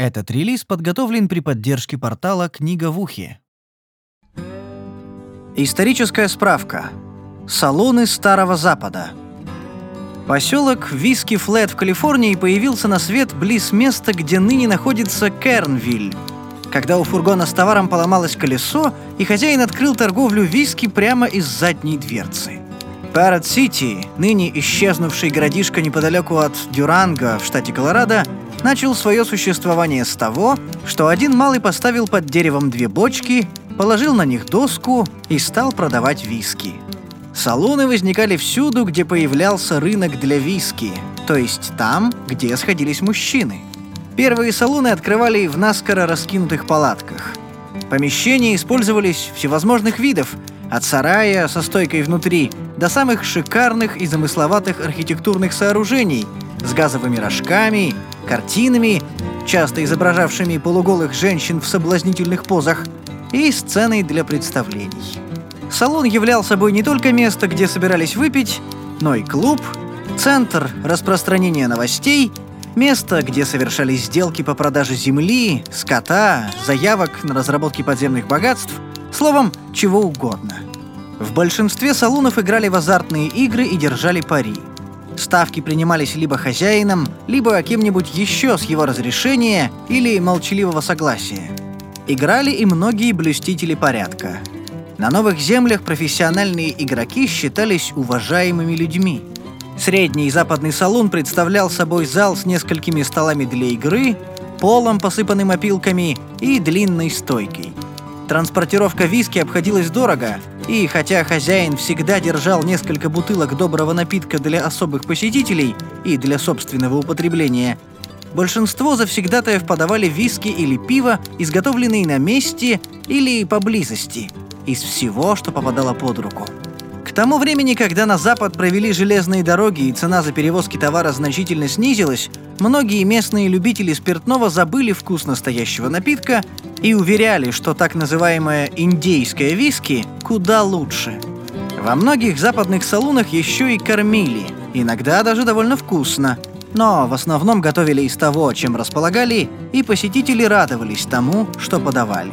Этот релиз подготовлен при поддержке портала «Книга в ухе». Историческая справка. Салоны Старого Запада. Поселок Виски Флет в Калифорнии появился на свет близ места, где ныне находится Кернвиль. Когда у фургона с товаром поломалось колесо, и хозяин открыл торговлю виски прямо из задней дверцы. Парад-Сити, ныне исчезнувший городишко неподалеку от Дюранга в штате Колорадо, начал свое существование с того, что один малый поставил под деревом две бочки, положил на них доску и стал продавать виски. Салоны возникали всюду, где появлялся рынок для виски, то есть там, где сходились мужчины. Первые салоны открывали в наскоро раскинутых палатках. Помещения использовались всевозможных видов, от сарая со стойкой внутри до самых шикарных и замысловатых архитектурных сооружений с газовыми рожками, картинами, часто изображавшими полуголых женщин в соблазнительных позах, и сценой для представлений. Салон являл собой не только место, где собирались выпить, но и клуб, центр распространения новостей, место, где совершались сделки по продаже земли, скота, заявок на разработки подземных богатств, словом, чего угодно. В большинстве салонов играли в азартные игры и держали пари. Ставки принимались либо хозяином, либо кем-нибудь еще с его разрешения или молчаливого согласия. Играли и многие блюстители порядка – на новых землях профессиональные игроки считались уважаемыми людьми. Средний западный салон представлял собой зал с несколькими столами для игры, полом, посыпанным опилками, и длинной стойкой. Транспортировка виски обходилась дорого, и хотя хозяин всегда держал несколько бутылок доброго напитка для особых посетителей и для собственного употребления, большинство завсегдатаев подавали виски или пиво, изготовленные на месте или поблизости – из всего, что попадало под руку. К тому времени, когда на Запад провели железные дороги и цена за перевозки товара значительно снизилась, многие местные любители спиртного забыли вкус настоящего напитка и уверяли, что так называемая индейская виски куда лучше. Во многих западных салонах еще и кормили, иногда даже довольно вкусно, но в основном готовили из того, чем располагали, и посетители радовались тому, что подавали.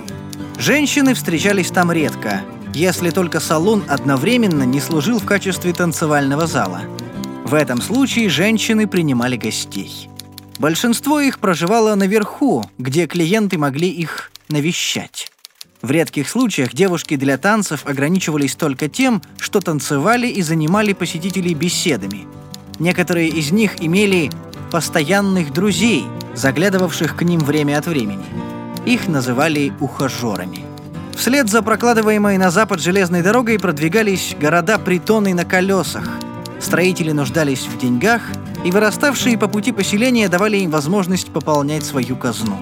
Женщины встречались там редко, если только салон одновременно не служил в качестве танцевального зала. В этом случае женщины принимали гостей. Большинство их проживало наверху, где клиенты могли их навещать. В редких случаях девушки для танцев ограничивались только тем, что танцевали и занимали посетителей беседами. Некоторые из них имели постоянных друзей, заглядывавших к ним время от времени. Их называли ухажерами. Вслед за прокладываемой на запад железной дорогой продвигались города-притоны на колесах. Строители нуждались в деньгах, и выраставшие по пути поселения давали им возможность пополнять свою казну.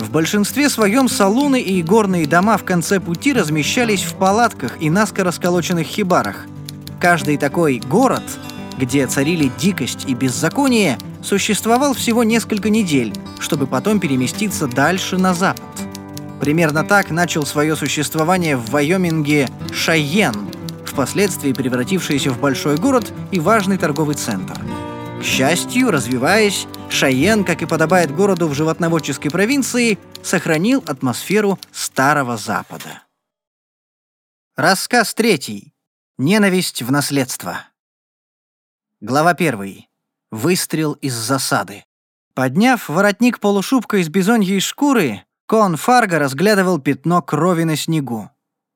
В большинстве своем салуны и горные дома в конце пути размещались в палатках и наскоро сколоченных хибарах. Каждый такой город, где царили дикость и беззаконие, существовал всего несколько недель, чтобы потом переместиться дальше на запад. Примерно так начал свое существование в Вайоминге Шайен, впоследствии превратившийся в большой город и важный торговый центр. К счастью, развиваясь, Шайен, как и подобает городу в животноводческой провинции, сохранил атмосферу Старого Запада. Рассказ третий. Ненависть в наследство. Глава первая. Выстрел из засады. Подняв воротник полушубка из бизоньей шкуры, Кон Фарго разглядывал пятно крови на снегу.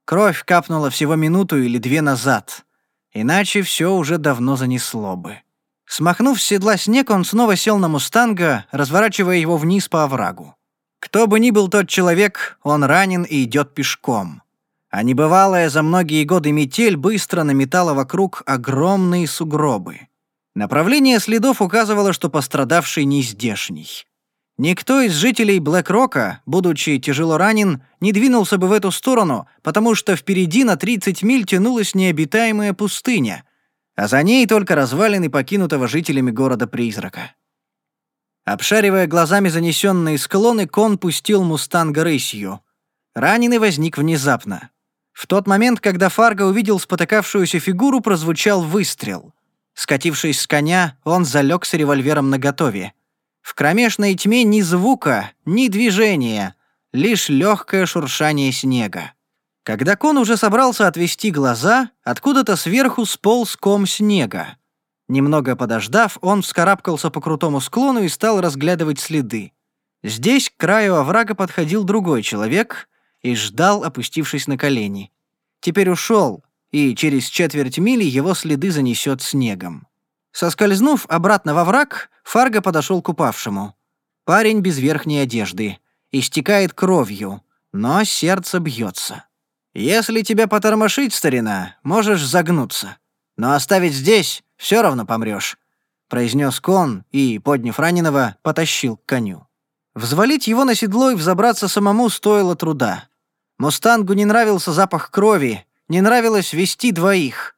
Кровь капнула всего минуту или две назад. Иначе все уже давно занесло бы. Смахнув с седла снег, он снова сел на мустанга, разворачивая его вниз по оврагу. Кто бы ни был тот человек, он ранен и идет пешком. А небывалая за многие годы метель быстро наметала вокруг огромные сугробы. Направление следов указывало, что пострадавший не здешний. Никто из жителей Блэк-Рока, будучи тяжело ранен, не двинулся бы в эту сторону, потому что впереди на 30 миль тянулась необитаемая пустыня, а за ней только развалины покинутого жителями города-призрака. Обшаривая глазами занесенные склоны, кон пустил мустанга рысью. Раненый возник внезапно. В тот момент, когда Фарго увидел спотыкавшуюся фигуру, прозвучал выстрел — Скатившись с коня, он залег с револьвером наготове. В кромешной тьме ни звука, ни движения, лишь легкое шуршание снега. Когда кон уже собрался отвести глаза, откуда-то сверху сполз ком снега. Немного подождав, он вскарабкался по крутому склону и стал разглядывать следы. Здесь к краю оврага подходил другой человек и ждал, опустившись на колени. Теперь ушел, и через четверть мили его следы занесет снегом. Соскользнув обратно во враг, Фарго подошел к упавшему. Парень без верхней одежды. Истекает кровью, но сердце бьется. «Если тебя потормошить, старина, можешь загнуться. Но оставить здесь все равно помрешь», — произнес кон и, подняв раненого, потащил к коню. Взвалить его на седло и взобраться самому стоило труда. Мустангу не нравился запах крови, не нравилось вести двоих.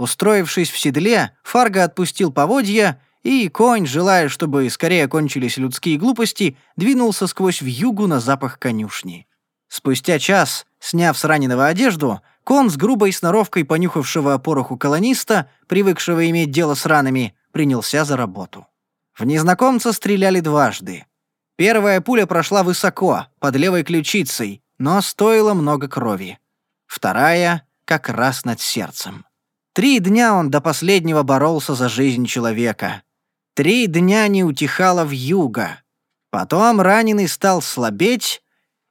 Устроившись в седле, Фарго отпустил поводья, и конь, желая, чтобы скорее кончились людские глупости, двинулся сквозь вьюгу на запах конюшни. Спустя час, сняв с раненого одежду, кон с грубой сноровкой понюхавшего пороху колониста, привыкшего иметь дело с ранами, принялся за работу. В незнакомца стреляли дважды. Первая пуля прошла высоко, под левой ключицей, но стоила много крови. Вторая — как раз над сердцем. Три дня он до последнего боролся за жизнь человека. Три дня не утихала вьюга. Потом раненый стал слабеть,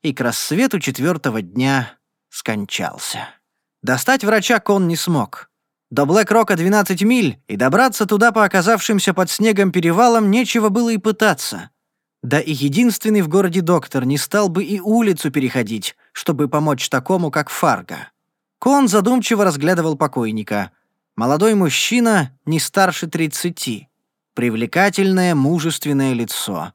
и к рассвету четвертого дня скончался. Достать врача Кон не смог. До Блэк-Рока 12 миль, и добраться туда по оказавшимся под снегом перевалам нечего было и пытаться. Да и единственный в городе доктор не стал бы и улицу переходить, чтобы помочь такому, как Фарго. Кон задумчиво разглядывал покойника. Молодой мужчина, не старше тридцати. Привлекательное, мужественное лицо.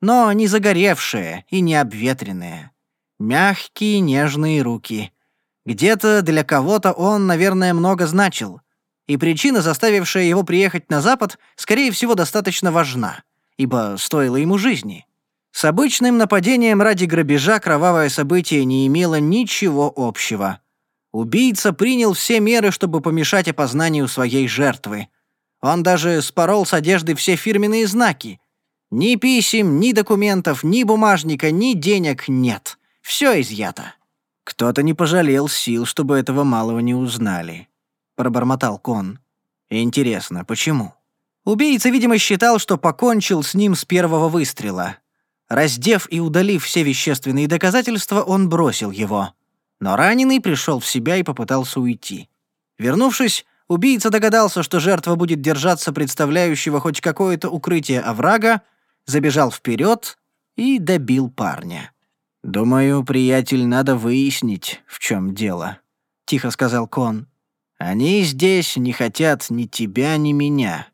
Но не загоревшее и не обветренное. Мягкие, нежные руки. Где-то для кого-то он, наверное, много значил. И причина, заставившая его приехать на Запад, скорее всего, достаточно важна, ибо стоило ему жизни. С обычным нападением ради грабежа кровавое событие не имело ничего общего. Убийца принял все меры, чтобы помешать опознанию своей жертвы. Он даже спорол с одежды все фирменные знаки. Ни писем, ни документов, ни бумажника, ни денег нет. Все изъято. Кто-то не пожалел сил, чтобы этого малого не узнали. Пробормотал Кон. Интересно, почему? Убийца, видимо, считал, что покончил с ним с первого выстрела. Раздев и удалив все вещественные доказательства, он бросил его. Но раненый пришел в себя и попытался уйти. Вернувшись, убийца догадался, что жертва будет держаться представляющего хоть какое-то укрытие оврага, забежал вперед и добил парня. «Думаю, приятель, надо выяснить, в чем дело», — тихо сказал Кон. «Они здесь не хотят ни тебя, ни меня.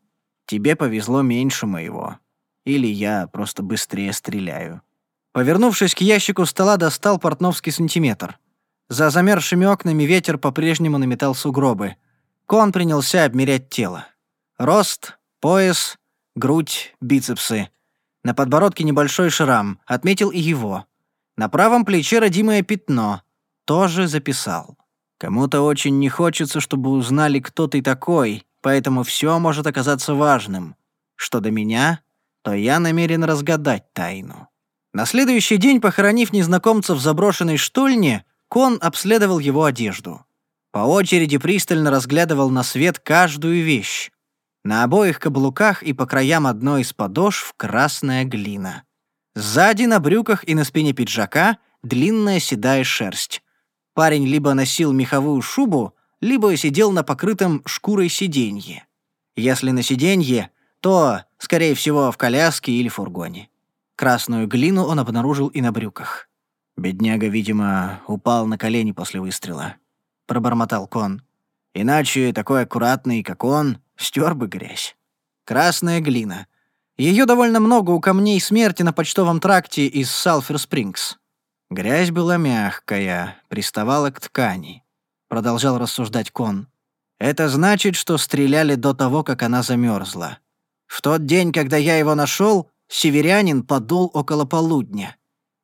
Тебе повезло меньше моего. Или я просто быстрее стреляю». Повернувшись к ящику стола, достал портновский сантиметр. За замерзшими окнами ветер по-прежнему наметал сугробы. Кон принялся обмерять тело. Рост, пояс, грудь, бицепсы. На подбородке небольшой шрам, отметил и его. На правом плече родимое пятно. Тоже записал. Кому-то очень не хочется, чтобы узнали, кто ты такой, поэтому все может оказаться важным. Что до меня, то я намерен разгадать тайну. На следующий день, похоронив незнакомца в заброшенной штольне, Кон обследовал его одежду. По очереди пристально разглядывал на свет каждую вещь. На обоих каблуках и по краям одной из подошв красная глина. Сзади на брюках и на спине пиджака длинная седая шерсть. Парень либо носил меховую шубу, либо сидел на покрытом шкурой сиденье. Если на сиденье, то, скорее всего, в коляске или фургоне. Красную глину он обнаружил и на брюках. Бедняга, видимо, упал на колени после выстрела. Пробормотал Кон. Иначе такой аккуратный, как он, стер бы грязь. Красная глина. Ее довольно много у камней смерти на почтовом тракте из Салфер-Спрингс. Грязь была мягкая, приставала к ткани. Продолжал рассуждать Кон. Это значит, что стреляли до того, как она замерзла. В тот день, когда я его нашел, северянин подул около полудня.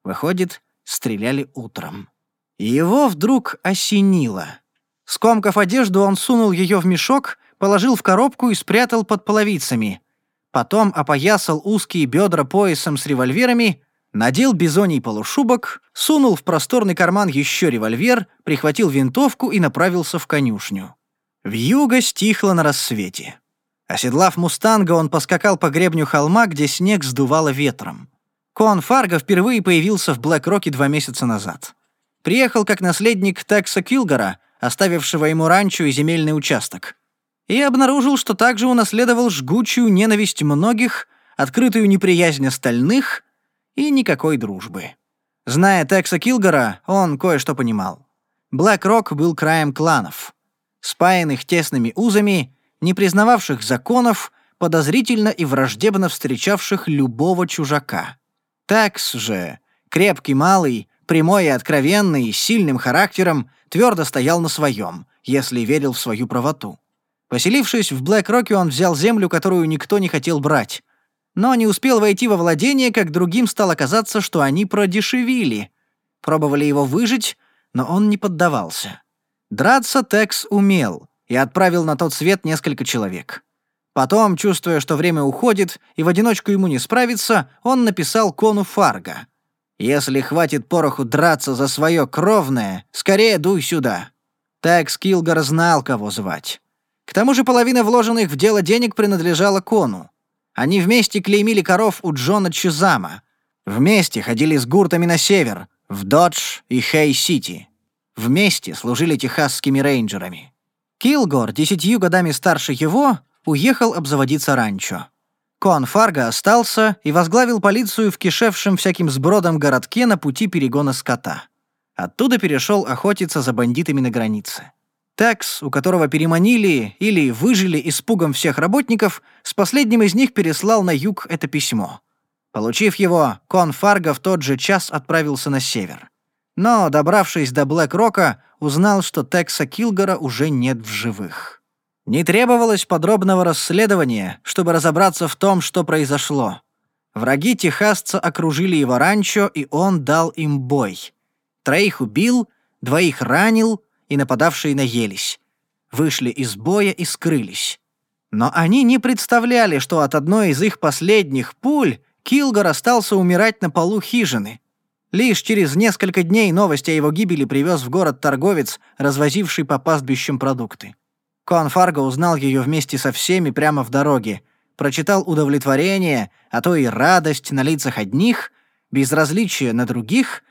Выходит, стреляли утром. Его вдруг осенило. Скомкав одежду, он сунул ее в мешок, положил в коробку и спрятал под половицами. потом опоясал узкие бедра поясом с револьверами, надел бизоний полушубок, сунул в просторный карман еще револьвер, прихватил винтовку и направился в конюшню. Вьюга стихла на рассвете. Оседлав мустанга, он поскакал по гребню холма, где снег сдувало ветром. Кон Фарго впервые появился в Блэк-Роке два месяца назад. Приехал как наследник Текса Килгора, оставившего ему ранчо и земельный участок. И обнаружил, что также унаследовал жгучую ненависть многих, открытую неприязнь остальных и никакой дружбы. Зная Текса Килгора, он кое-что понимал. Блэк-Рок был краем кланов, спаянных тесными узами не признававших законов, подозрительно и враждебно встречавших любого чужака. Текс же, крепкий малый, прямой и откровенный, с сильным характером, твердо стоял на своем, если верил в свою правоту. Поселившись в Блэк-Роке, он взял землю, которую никто не хотел брать. Но не успел войти во владение, как другим стало казаться, что они продешевили. Пробовали его выжить, но он не поддавался. Драться Текс умел, и отправил на тот свет несколько человек. Потом, чувствуя, что время уходит и в одиночку ему не справиться, он написал Кону Фарго. «Если хватит пороху драться за свое кровное, скорее дуй сюда». Текс Килгар знал, кого звать. К тому же половина вложенных в дело денег принадлежала Кону. Они вместе клеймили коров у Джона Чузама. Вместе ходили с гуртами на север, в Додж и Хей-Сити. Вместе служили техасскими рейнджерами. Килгор, десятью годами старше его, уехал обзаводиться ранчо. Кон Фарго остался и возглавил полицию в кишевшем всяким сбродом городке на пути перегона скота. Оттуда перешел охотиться за бандитами на границе. Текс, у которого переманили или выжили испугом всех работников, с последним из них переслал на юг это письмо. Получив его, Кон Фарго в тот же час отправился на север. Но, добравшись до Блэк-Рока, узнал, что Текса Килгора уже нет в живых. Не требовалось подробного расследования, чтобы разобраться в том, что произошло. Враги техасца окружили его ранчо, и он дал им бой. Троих убил, двоих ранил, и нападавшие наелись. Вышли из боя и скрылись. Но они не представляли, что от одной из их последних пуль Килгор остался умирать на полу хижины — Лишь через несколько дней новости о его гибели привез в город торговец, развозивший по пастбищам продукты. Кон Фарго узнал ее вместе со всеми прямо в дороге, прочитал удовлетворение, а то и радость на лицах одних, безразличие на других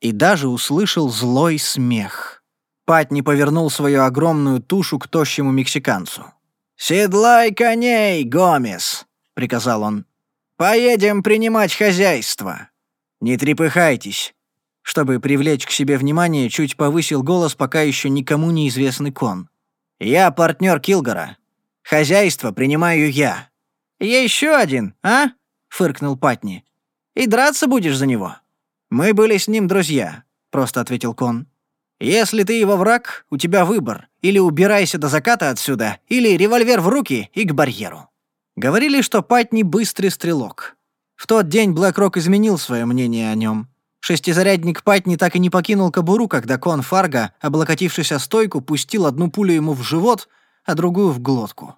и даже услышал злой смех. Пат не повернул свою огромную тушу к тощему мексиканцу. «Седлай коней, Гомес!» — приказал он. «Поедем принимать хозяйство!» «Не трепыхайтесь!» Чтобы привлечь к себе внимание, чуть повысил голос пока еще никому неизвестный кон. «Я партнер Килгора. Хозяйство принимаю я». еще один, а?» — фыркнул Патни. «И драться будешь за него?» «Мы были с ним друзья», — просто ответил Кон. «Если ты его враг, у тебя выбор. Или убирайся до заката отсюда, или револьвер в руки и к барьеру». Говорили, что Патни — быстрый стрелок. В тот день Блэк изменил свое мнение о нем. Шестизарядник Патни так и не покинул кобуру, когда Кон Фарго, облокотившись о стойку, пустил одну пулю ему в живот, а другую в глотку.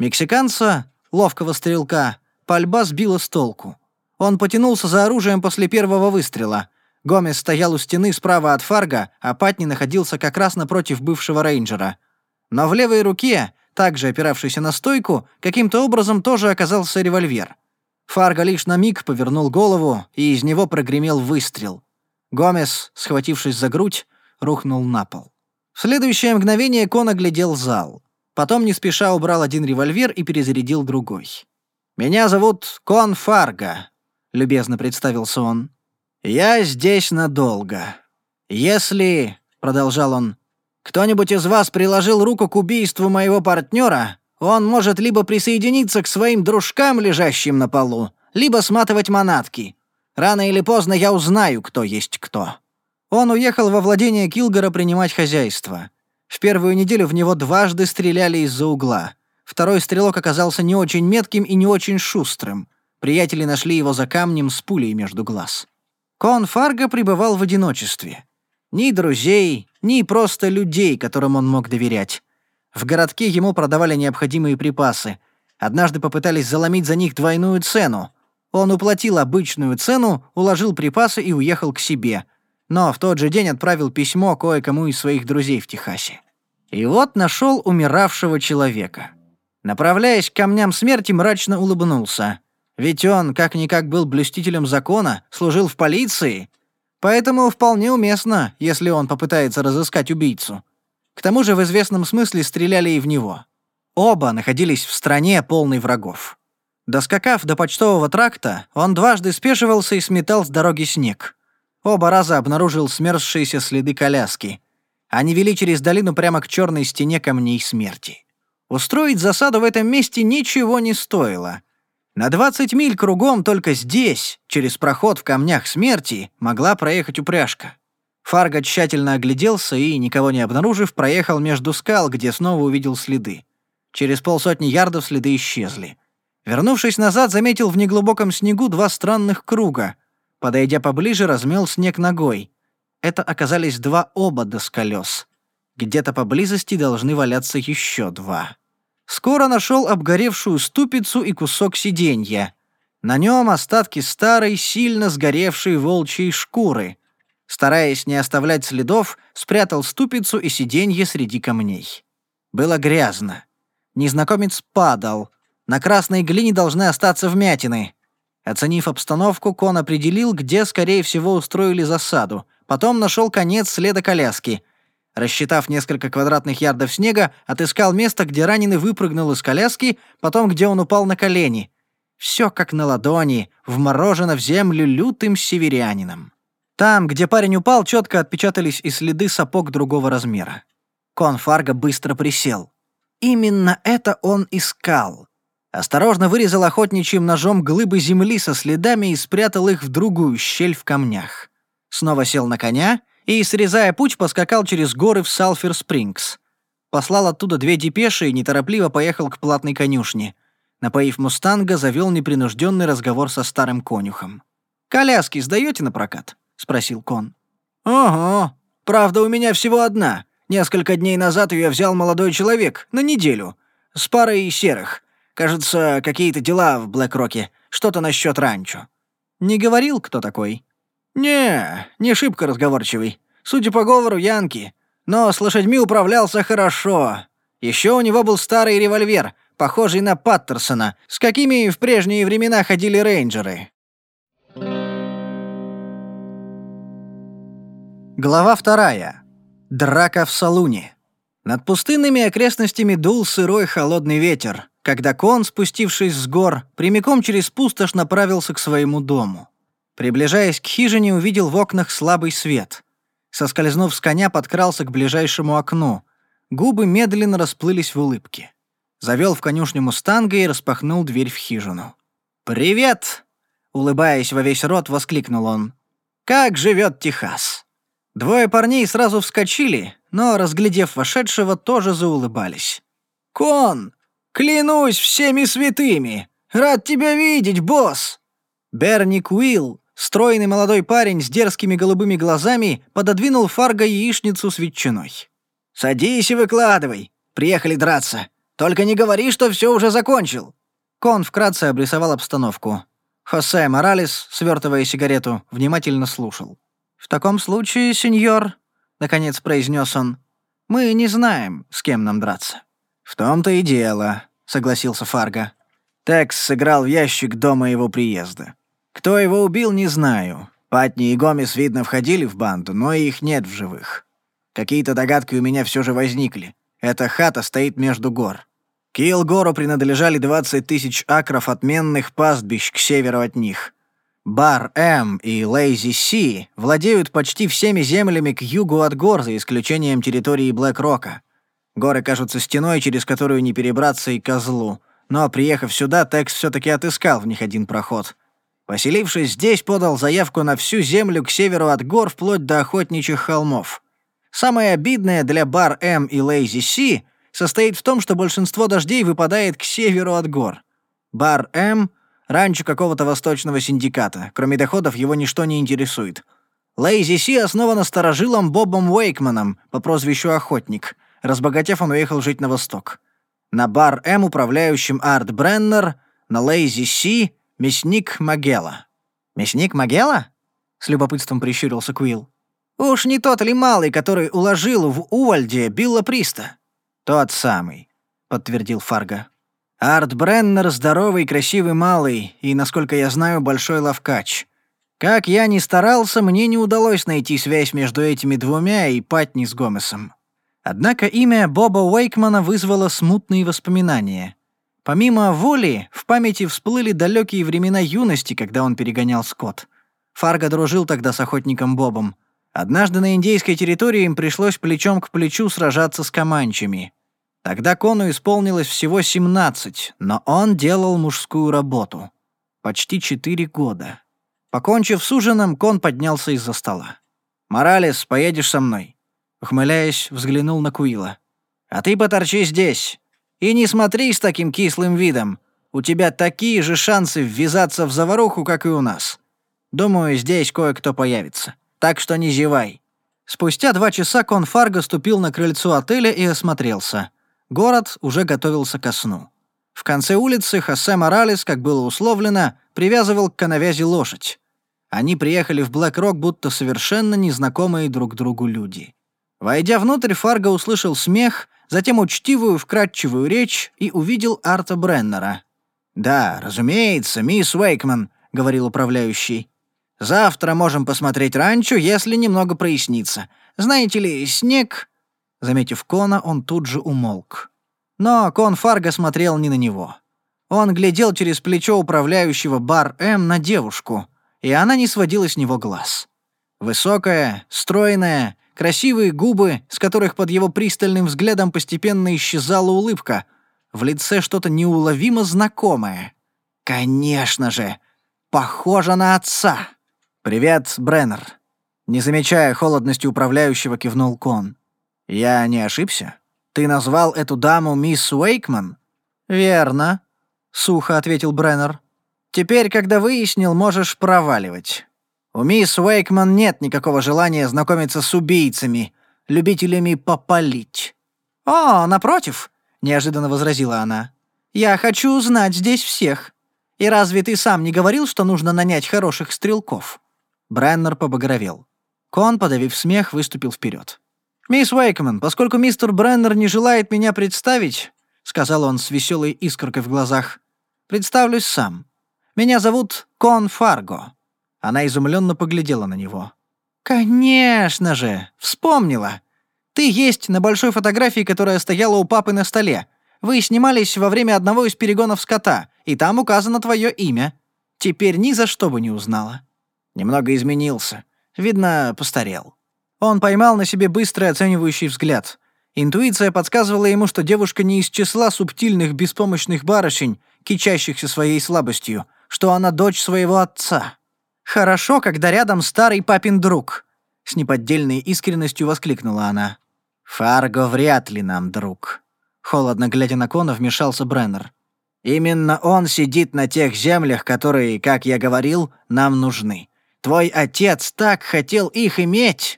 Мексиканца, ловкого стрелка, пальба сбила с толку. Он потянулся за оружием после первого выстрела. Гомес стоял у стены справа от Фарго, а Патни находился как раз напротив бывшего рейнджера. Но в левой руке, также опиравшейся на стойку, каким-то образом тоже оказался револьвер — Фарго лишь на миг повернул голову, и из него прогремел выстрел. Гомес, схватившись за грудь, рухнул на пол. В следующее мгновение Кон оглядел зал. Потом не спеша убрал один револьвер и перезарядил другой. «Меня зовут Кон Фарго», — любезно представился он. «Я здесь надолго. Если, — продолжал он, — кто-нибудь из вас приложил руку к убийству моего партнера, он может либо присоединиться к своим дружкам, лежащим на полу, либо сматывать манатки. Рано или поздно я узнаю, кто есть кто». Он уехал во владение Килгора принимать хозяйство. В первую неделю в него дважды стреляли из-за угла. Второй стрелок оказался не очень метким и не очень шустрым. Приятели нашли его за камнем с пулей между глаз. Кон Фарго пребывал в одиночестве. Ни друзей, ни просто людей, которым он мог доверять. В городке ему продавали необходимые припасы. Однажды попытались заломить за них двойную цену. Он уплатил обычную цену, уложил припасы и уехал к себе. Но в тот же день отправил письмо кое-кому из своих друзей в Техасе. И вот нашел умиравшего человека. Направляясь к камням смерти, мрачно улыбнулся. Ведь он, как-никак, был блюстителем закона, служил в полиции. Поэтому вполне уместно, если он попытается разыскать убийцу. К тому же в известном смысле стреляли и в него. Оба находились в стране полной врагов. Доскакав до почтового тракта, он дважды спешивался и сметал с дороги снег. Оба раза обнаружил смерзшиеся следы коляски. Они вели через долину прямо к черной стене камней смерти. Устроить засаду в этом месте ничего не стоило. На 20 миль кругом только здесь, через проход в камнях смерти, могла проехать упряжка. Фарго тщательно огляделся и, никого не обнаружив, проехал между скал, где снова увидел следы. Через полсотни ярдов следы исчезли. Вернувшись назад, заметил в неглубоком снегу два странных круга. Подойдя поближе, размел снег ногой. Это оказались два обода с колес. Где-то поблизости должны валяться еще два. Скоро нашел обгоревшую ступицу и кусок сиденья. На нем остатки старой, сильно сгоревшей волчьей шкуры. Стараясь не оставлять следов, спрятал ступицу и сиденье среди камней. Было грязно. Незнакомец падал. На красной глине должны остаться вмятины. Оценив обстановку, Кон определил, где, скорее всего, устроили засаду. Потом нашел конец следа коляски. Рассчитав несколько квадратных ярдов снега, отыскал место, где раненый выпрыгнул из коляски, потом где он упал на колени. Все как на ладони, вморожено в землю лютым северянином. Там, где парень упал, четко отпечатались и следы сапог другого размера. Кон Фарго быстро присел. Именно это он искал. Осторожно вырезал охотничьим ножом глыбы земли со следами и спрятал их в другую щель в камнях. Снова сел на коня и, срезая путь, поскакал через горы в Салфер-Спрингс. Послал оттуда две депеши и неторопливо поехал к платной конюшне. Напоив мустанга, завел непринужденный разговор со старым конюхом. «Коляски сдаете на прокат?» — спросил кон. «Ого. Правда, у меня всего одна. Несколько дней назад ее взял молодой человек, на неделю. С парой серых. Кажется, какие-то дела в Блэк-Роке. Что-то насчет ранчо». «Не говорил, кто такой?» «Не, не шибко разговорчивый. Судя по говору, Янки. Но с лошадьми управлялся хорошо. Еще у него был старый револьвер, похожий на Паттерсона, с какими в прежние времена ходили рейнджеры». Глава вторая. Драка в салуне. Над пустынными окрестностями дул сырой холодный ветер, когда кон, спустившись с гор, прямиком через пустошь направился к своему дому. Приближаясь к хижине, увидел в окнах слабый свет. Соскользнув с коня, подкрался к ближайшему окну. Губы медленно расплылись в улыбке. Завел в конюшню мустанга и распахнул дверь в хижину. «Привет!» — улыбаясь во весь рот, воскликнул он. «Как живет Техас?» Двое парней сразу вскочили, но, разглядев вошедшего, тоже заулыбались. «Кон! Клянусь всеми святыми! Рад тебя видеть, босс!» Берни Куилл, стройный молодой парень с дерзкими голубыми глазами, пододвинул Фарго яичницу с ветчиной. «Садись и выкладывай. Приехали драться. Только не говори, что все уже закончил». Кон вкратце обрисовал обстановку. Хосе Моралес, свертывая сигарету, внимательно слушал. «В таком случае, сеньор», — наконец произнес он, — «мы не знаем, с кем нам драться». «В том-то и дело», — согласился Фарго. Текс сыграл в ящик до моего приезда. Кто его убил, не знаю. Патни и Гомес, видно, входили в банду, но их нет в живых. Какие-то догадки у меня все же возникли. Эта хата стоит между гор. Килгору принадлежали 20 тысяч акров отменных пастбищ к северу от них. Бар М и Лейзи Си владеют почти всеми землями к югу от гор, за исключением территории Блэк-Рока. Горы кажутся стеной, через которую не перебраться и козлу. Но, приехав сюда, Текс все-таки отыскал в них один проход. Поселившись здесь, подал заявку на всю землю к северу от гор вплоть до охотничьих холмов. Самое обидное для Бар М и Лейзи Си состоит в том, что большинство дождей выпадает к северу от гор. Бар М Ранчо какого-то восточного синдиката. Кроме доходов его ничто не интересует. Лейзи Си основана старожилом Бобом Уэйкманом по прозвищу Охотник. Разбогатев, он уехал жить на восток. На бар М управляющим Арт Бреннер, на Лейзи Си мясник Магела. «Мясник Магела?» — с любопытством прищурился Куилл. «Уж не тот ли малый, который уложил в Увальде Билла Приста?» «Тот самый», — подтвердил Фарго. «Арт Бреннер — здоровый, красивый малый и, насколько я знаю, большой ловкач. Как я ни старался, мне не удалось найти связь между этими двумя и Патни с Гомесом. Однако имя Боба Уэйкмана вызвало смутные воспоминания. Помимо воли, в памяти всплыли далекие времена юности, когда он перегонял скот. Фарго дружил тогда с охотником Бобом. Однажды на индейской территории им пришлось плечом к плечу сражаться с команчами. Тогда Кону исполнилось всего 17, но он делал мужскую работу. Почти четыре года. Покончив с ужином, Кон поднялся из-за стола. «Моралес, поедешь со мной?» Ухмыляясь, взглянул на Куила. «А ты поторчи здесь. И не смотри с таким кислым видом. У тебя такие же шансы ввязаться в заваруху, как и у нас. Думаю, здесь кое-кто появится. Так что не зевай». Спустя два часа Кон Фарго ступил на крыльцо отеля и осмотрелся. Город уже готовился ко сну. В конце улицы Хосе Моралес, как было условлено, привязывал к коновязи лошадь. Они приехали в Блэк-Рок, будто совершенно незнакомые друг другу люди. Войдя внутрь, Фарго услышал смех, затем учтивую, вкрадчивую речь и увидел Арта Бреннера. «Да, разумеется, мисс Уэйкман», — говорил управляющий. «Завтра можем посмотреть ранчо, если немного прояснится. Знаете ли, снег...» Заметив Кона, он тут же умолк. Но Кон Фарго смотрел не на него. Он глядел через плечо управляющего бар М на девушку, и она не сводила с него глаз. Высокая, стройная, красивые губы, с которых под его пристальным взглядом постепенно исчезала улыбка, в лице что-то неуловимо знакомое. Конечно же, похоже на отца. «Привет, Бреннер». Не замечая холодности управляющего, кивнул Кон. «Я не ошибся?» Ты назвал эту даму мисс Уэйкман?» «Верно», — сухо ответил Бреннер. «Теперь, когда выяснил, можешь проваливать. У мисс Уэйкман нет никакого желания знакомиться с убийцами, любителями попалить». «О, напротив», — неожиданно возразила она. «Я хочу узнать здесь всех. И разве ты сам не говорил, что нужно нанять хороших стрелков?» Бреннер побагровел. Кон, подавив смех, выступил вперед. «Мисс Уэйкман, поскольку мистер Бреннер не желает меня представить», — сказал он с веселой искоркой в глазах, — «представлюсь сам. Меня зовут Кон Фарго». Она изумленно поглядела на него. «Конечно же! Вспомнила! Ты есть на большой фотографии, которая стояла у папы на столе. Вы снимались во время одного из перегонов скота, и там указано твое имя. Теперь ни за что бы не узнала». Немного изменился. Видно, постарел. Он поймал на себе быстрый оценивающий взгляд. Интуиция подсказывала ему, что девушка не из числа субтильных беспомощных барышень, кичащихся своей слабостью, что она дочь своего отца. «Хорошо, когда рядом старый папин друг», — с неподдельной искренностью воскликнула она. «Фарго вряд ли нам друг», — холодно глядя на Кона вмешался Бреннер. «Именно он сидит на тех землях, которые, как я говорил, нам нужны. Твой отец так хотел их иметь!»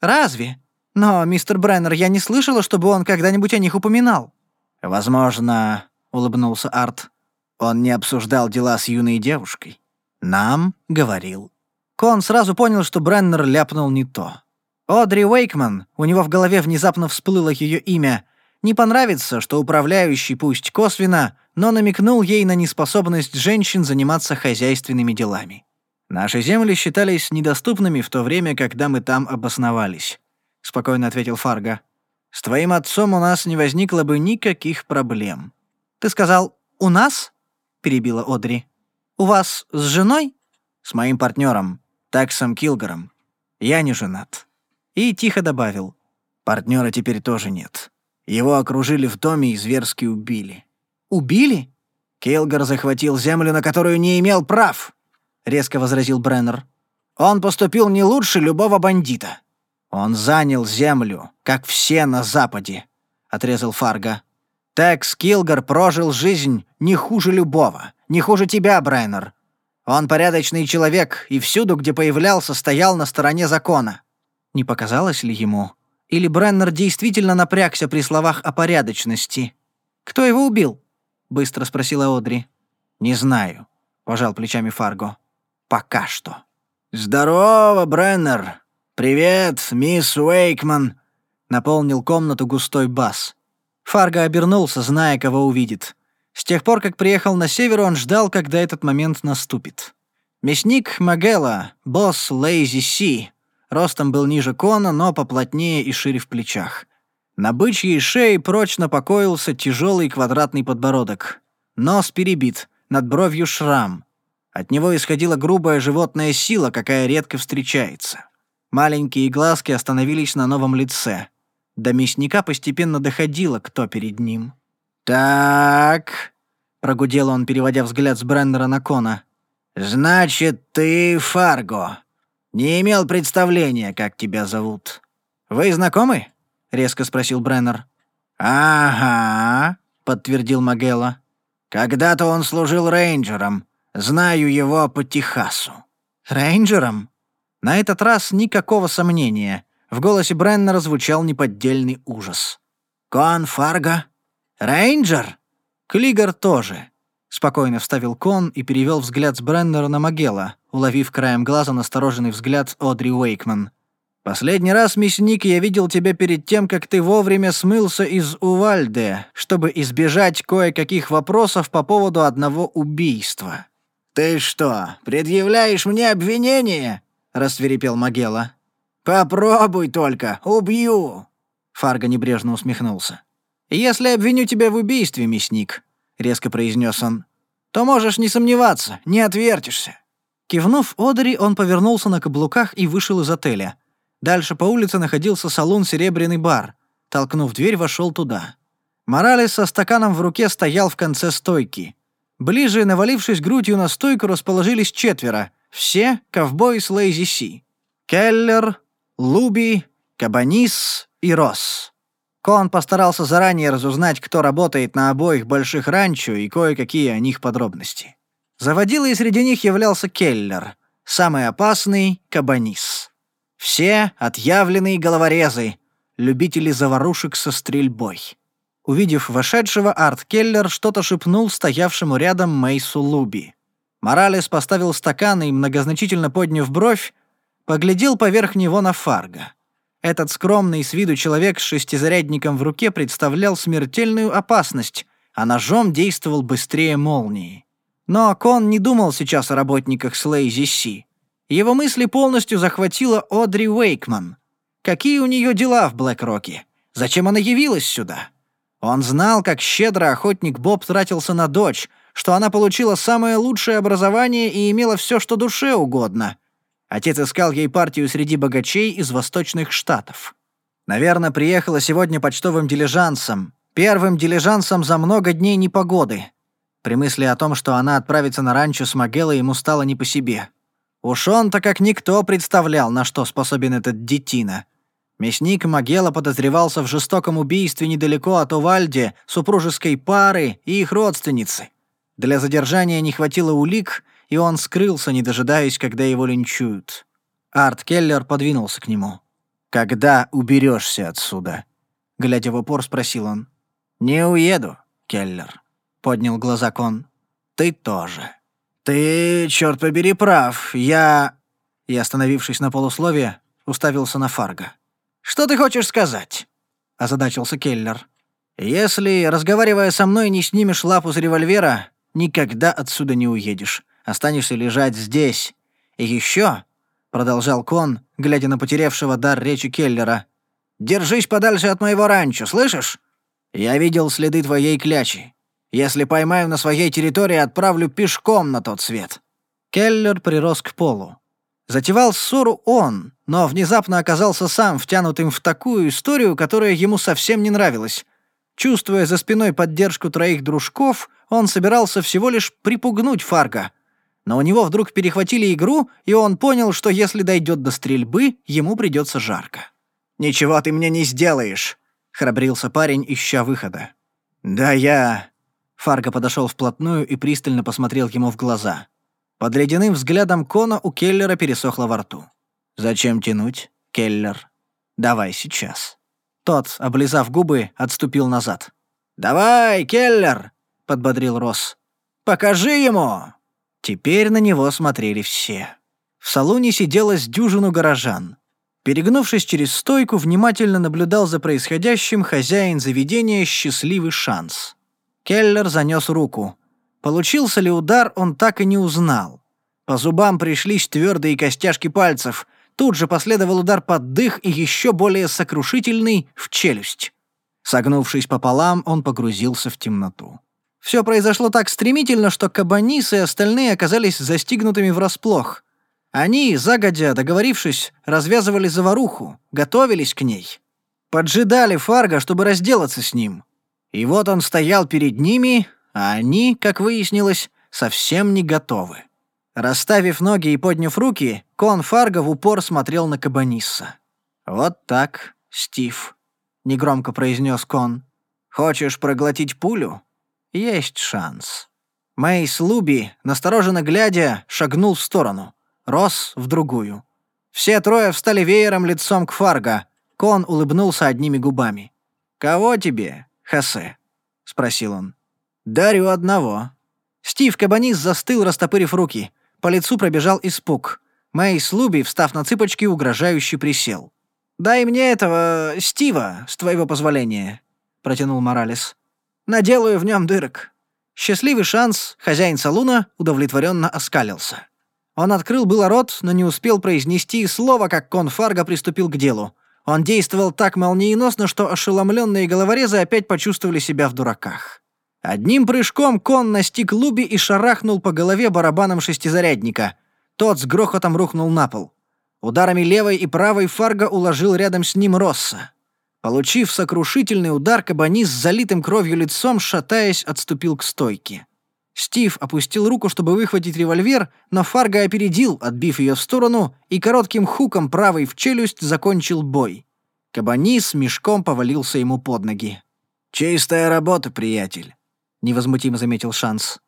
«Разве? Но, мистер Бреннер, я не слышала, чтобы он когда-нибудь о них упоминал». «Возможно», — улыбнулся Арт, — «он не обсуждал дела с юной девушкой. Нам говорил». Кон сразу понял, что Бреннер ляпнул не то. Одри Уэйкман, у него в голове внезапно всплыло ее имя, не понравится, что управляющий, пусть косвенно, но намекнул ей на неспособность женщин заниматься хозяйственными делами. «Наши земли считались недоступными в то время, когда мы там обосновались», — спокойно ответил Фарго. «С твоим отцом у нас не возникло бы никаких проблем». «Ты сказал, у нас?» — перебила Одри. «У вас с женой?» «С моим партнером, Таксом Килгаром. Я не женат». И тихо добавил. «Партнера теперь тоже нет. Его окружили в доме и зверски убили». «Убили?» Килгар захватил землю, на которую не имел прав резко возразил Бреннер. Он поступил не лучше любого бандита. Он занял землю, как все на Западе, отрезал Фарго. Текс Килгар прожил жизнь не хуже любого, не хуже тебя, Бреннер. Он порядочный человек и всюду, где появлялся, стоял на стороне закона. Не показалось ли ему? Или Бреннер действительно напрягся при словах о порядочности? «Кто его убил?» — быстро спросила Одри. «Не знаю», — пожал плечами Фарго. «Пока что». «Здорово, Бреннер! Привет, мисс Уэйкман!» — наполнил комнату густой бас. Фарго обернулся, зная, кого увидит. С тех пор, как приехал на север, он ждал, когда этот момент наступит. Мясник Магелла, босс Лейзи Си, ростом был ниже Кона, но поплотнее и шире в плечах. На бычьей шее прочно покоился тяжелый квадратный подбородок. Нос перебит, над бровью шрам. От него исходила грубая животная сила, какая редко встречается. Маленькие глазки остановились на новом лице. До мясника постепенно доходило, кто перед ним. «Так...» — прогудел он, переводя взгляд с Бреннера на Кона. «Значит, ты Фарго. Не имел представления, как тебя зовут. Вы знакомы?» — резко спросил Бреннер. «Ага», — подтвердил Магелла. «Когда-то он служил рейнджером. Знаю его по Техасу». «Рейнджером?» На этот раз никакого сомнения. В голосе Бреннера звучал неподдельный ужас. «Кон Фарго? Рейнджер?» «Клигер тоже», — спокойно вставил Кон и перевел взгляд с Бреннера на Магелла, уловив краем глаза настороженный взгляд Одри Уэйкман. Последний раз, мясник, я видел тебя перед тем, как ты вовремя смылся из Увальде, чтобы избежать кое-каких вопросов по поводу одного убийства». «Ты что, предъявляешь мне обвинение?» — рассверепел Магела. «Попробуй только, убью!» Фарго небрежно усмехнулся. «Если обвиню тебя в убийстве, мясник», — резко произнес он, — «то можешь не сомневаться, не отвертишься». Кивнув Одри, он повернулся на каблуках и вышел из отеля — Дальше по улице находился салон «Серебряный бар». Толкнув дверь, вошел туда. Моралес со стаканом в руке стоял в конце стойки. Ближе, навалившись грудью на стойку, расположились четверо. Все — ковбои с Лейзи Си. Келлер, Луби, Кабанис и Росс. Кон постарался заранее разузнать, кто работает на обоих больших ранчо и кое-какие о них подробности. Заводилой среди них являлся Келлер, самый опасный — Кабанис. Все отъявленные головорезы, любители заварушек со стрельбой. Увидев вошедшего, Арт Келлер что-то шепнул стоявшему рядом Мейсу Луби. Моралес поставил стакан и, многозначительно подняв бровь, поглядел поверх него на Фарго. Этот скромный с виду человек с шестизарядником в руке представлял смертельную опасность, а ножом действовал быстрее молнии. Но Кон не думал сейчас о работниках Слейзи Си. Его мысли полностью захватила Одри Уэйкман. Какие у нее дела в Блэк-Роке? Зачем она явилась сюда? Он знал, как щедро охотник Боб тратился на дочь, что она получила самое лучшее образование и имела все, что душе угодно. Отец искал ей партию среди богачей из восточных штатов. Наверное, приехала сегодня почтовым дилижансом, первым дилижансом за много дней непогоды. При мысли о том, что она отправится на ранчо с Магеллой, ему стало не по себе. Уж он-то как никто представлял, на что способен этот детина. Мясник Магела подозревался в жестоком убийстве недалеко от Увальди супружеской пары и их родственницы. Для задержания не хватило улик, и он скрылся, не дожидаясь, когда его линчуют. Арт Келлер подвинулся к нему. «Когда уберешься отсюда?» Глядя в упор, спросил он. «Не уеду, Келлер», — поднял глаза Кон. «Ты тоже». «Ты, черт побери, прав. Я...» И, остановившись на полусловие, уставился на Фарго. «Что ты хочешь сказать?» — озадачился Келлер. «Если, разговаривая со мной, не снимешь лапу с револьвера, никогда отсюда не уедешь. Останешься лежать здесь. И еще, продолжал Кон, глядя на потерявшего дар речи Келлера, «держись подальше от моего ранчо, слышишь? Я видел следы твоей клячи. Если поймаю на своей территории, отправлю пешком на тот свет». Келлер прирос к полу. Затевал ссору он, но внезапно оказался сам втянутым в такую историю, которая ему совсем не нравилась. Чувствуя за спиной поддержку троих дружков, он собирался всего лишь припугнуть Фарга. Но у него вдруг перехватили игру, и он понял, что если дойдет до стрельбы, ему придется жарко. «Ничего ты мне не сделаешь», — храбрился парень, ища выхода. «Да я...» Фарго подошел вплотную и пристально посмотрел ему в глаза. Под ледяным взглядом Кона у Келлера пересохло во рту. «Зачем тянуть, Келлер? Давай сейчас». Тот, облизав губы, отступил назад. «Давай, Келлер!» — подбодрил Росс. «Покажи ему!» Теперь на него смотрели все. В салоне сидело с дюжину горожан. Перегнувшись через стойку, внимательно наблюдал за происходящим хозяин заведения «Счастливый шанс». Келлер занес руку. Получился ли удар, он так и не узнал. По зубам пришлись твердые костяшки пальцев. Тут же последовал удар под дых и еще более сокрушительный — в челюсть. Согнувшись пополам, он погрузился в темноту. Все произошло так стремительно, что Кабанис и остальные оказались застигнутыми врасплох. Они, загодя договорившись, развязывали заваруху, готовились к ней. Поджидали Фарга, чтобы разделаться с ним. И вот он стоял перед ними, а они, как выяснилось, совсем не готовы. Расставив ноги и подняв руки, Кон Фарго в упор смотрел на Кабанисса. «Вот так, Стив», — негромко произнес Кон. «Хочешь проглотить пулю? Есть шанс». Мейс Луби, настороженно глядя, шагнул в сторону. Рос — в другую. Все трое встали веером лицом к Фарго. Кон улыбнулся одними губами. «Кого тебе, Хосе?» — спросил он. «Дарю одного». Стив Кабанис застыл, растопырив руки. По лицу пробежал испуг. Мейс Луби, встав на цыпочки, угрожающе присел. «Дай мне этого... Стива, с твоего позволения», — протянул Моралес. «Наделаю в нем дырок». Счастливый шанс, хозяин салуна удовлетворенно оскалился. Он открыл было рот, но не успел произнести слова, как кон Фарго приступил к делу. Он действовал так молниеносно, что ошеломленные головорезы опять почувствовали себя в дураках. Одним прыжком кон настиг Луби и шарахнул по голове барабаном шестизарядника. Тот с грохотом рухнул на пол. Ударами левой и правой Фарго уложил рядом с ним Росса. Получив сокрушительный удар, Кабани с залитым кровью лицом, шатаясь, отступил к стойке. Стив опустил руку, чтобы выхватить револьвер, но Фарго опередил, отбив ее в сторону, и коротким хуком правой в челюсть закончил бой. Кабани с мешком повалился ему под ноги. «Чистая работа, приятель», — невозмутимо заметил Шанс.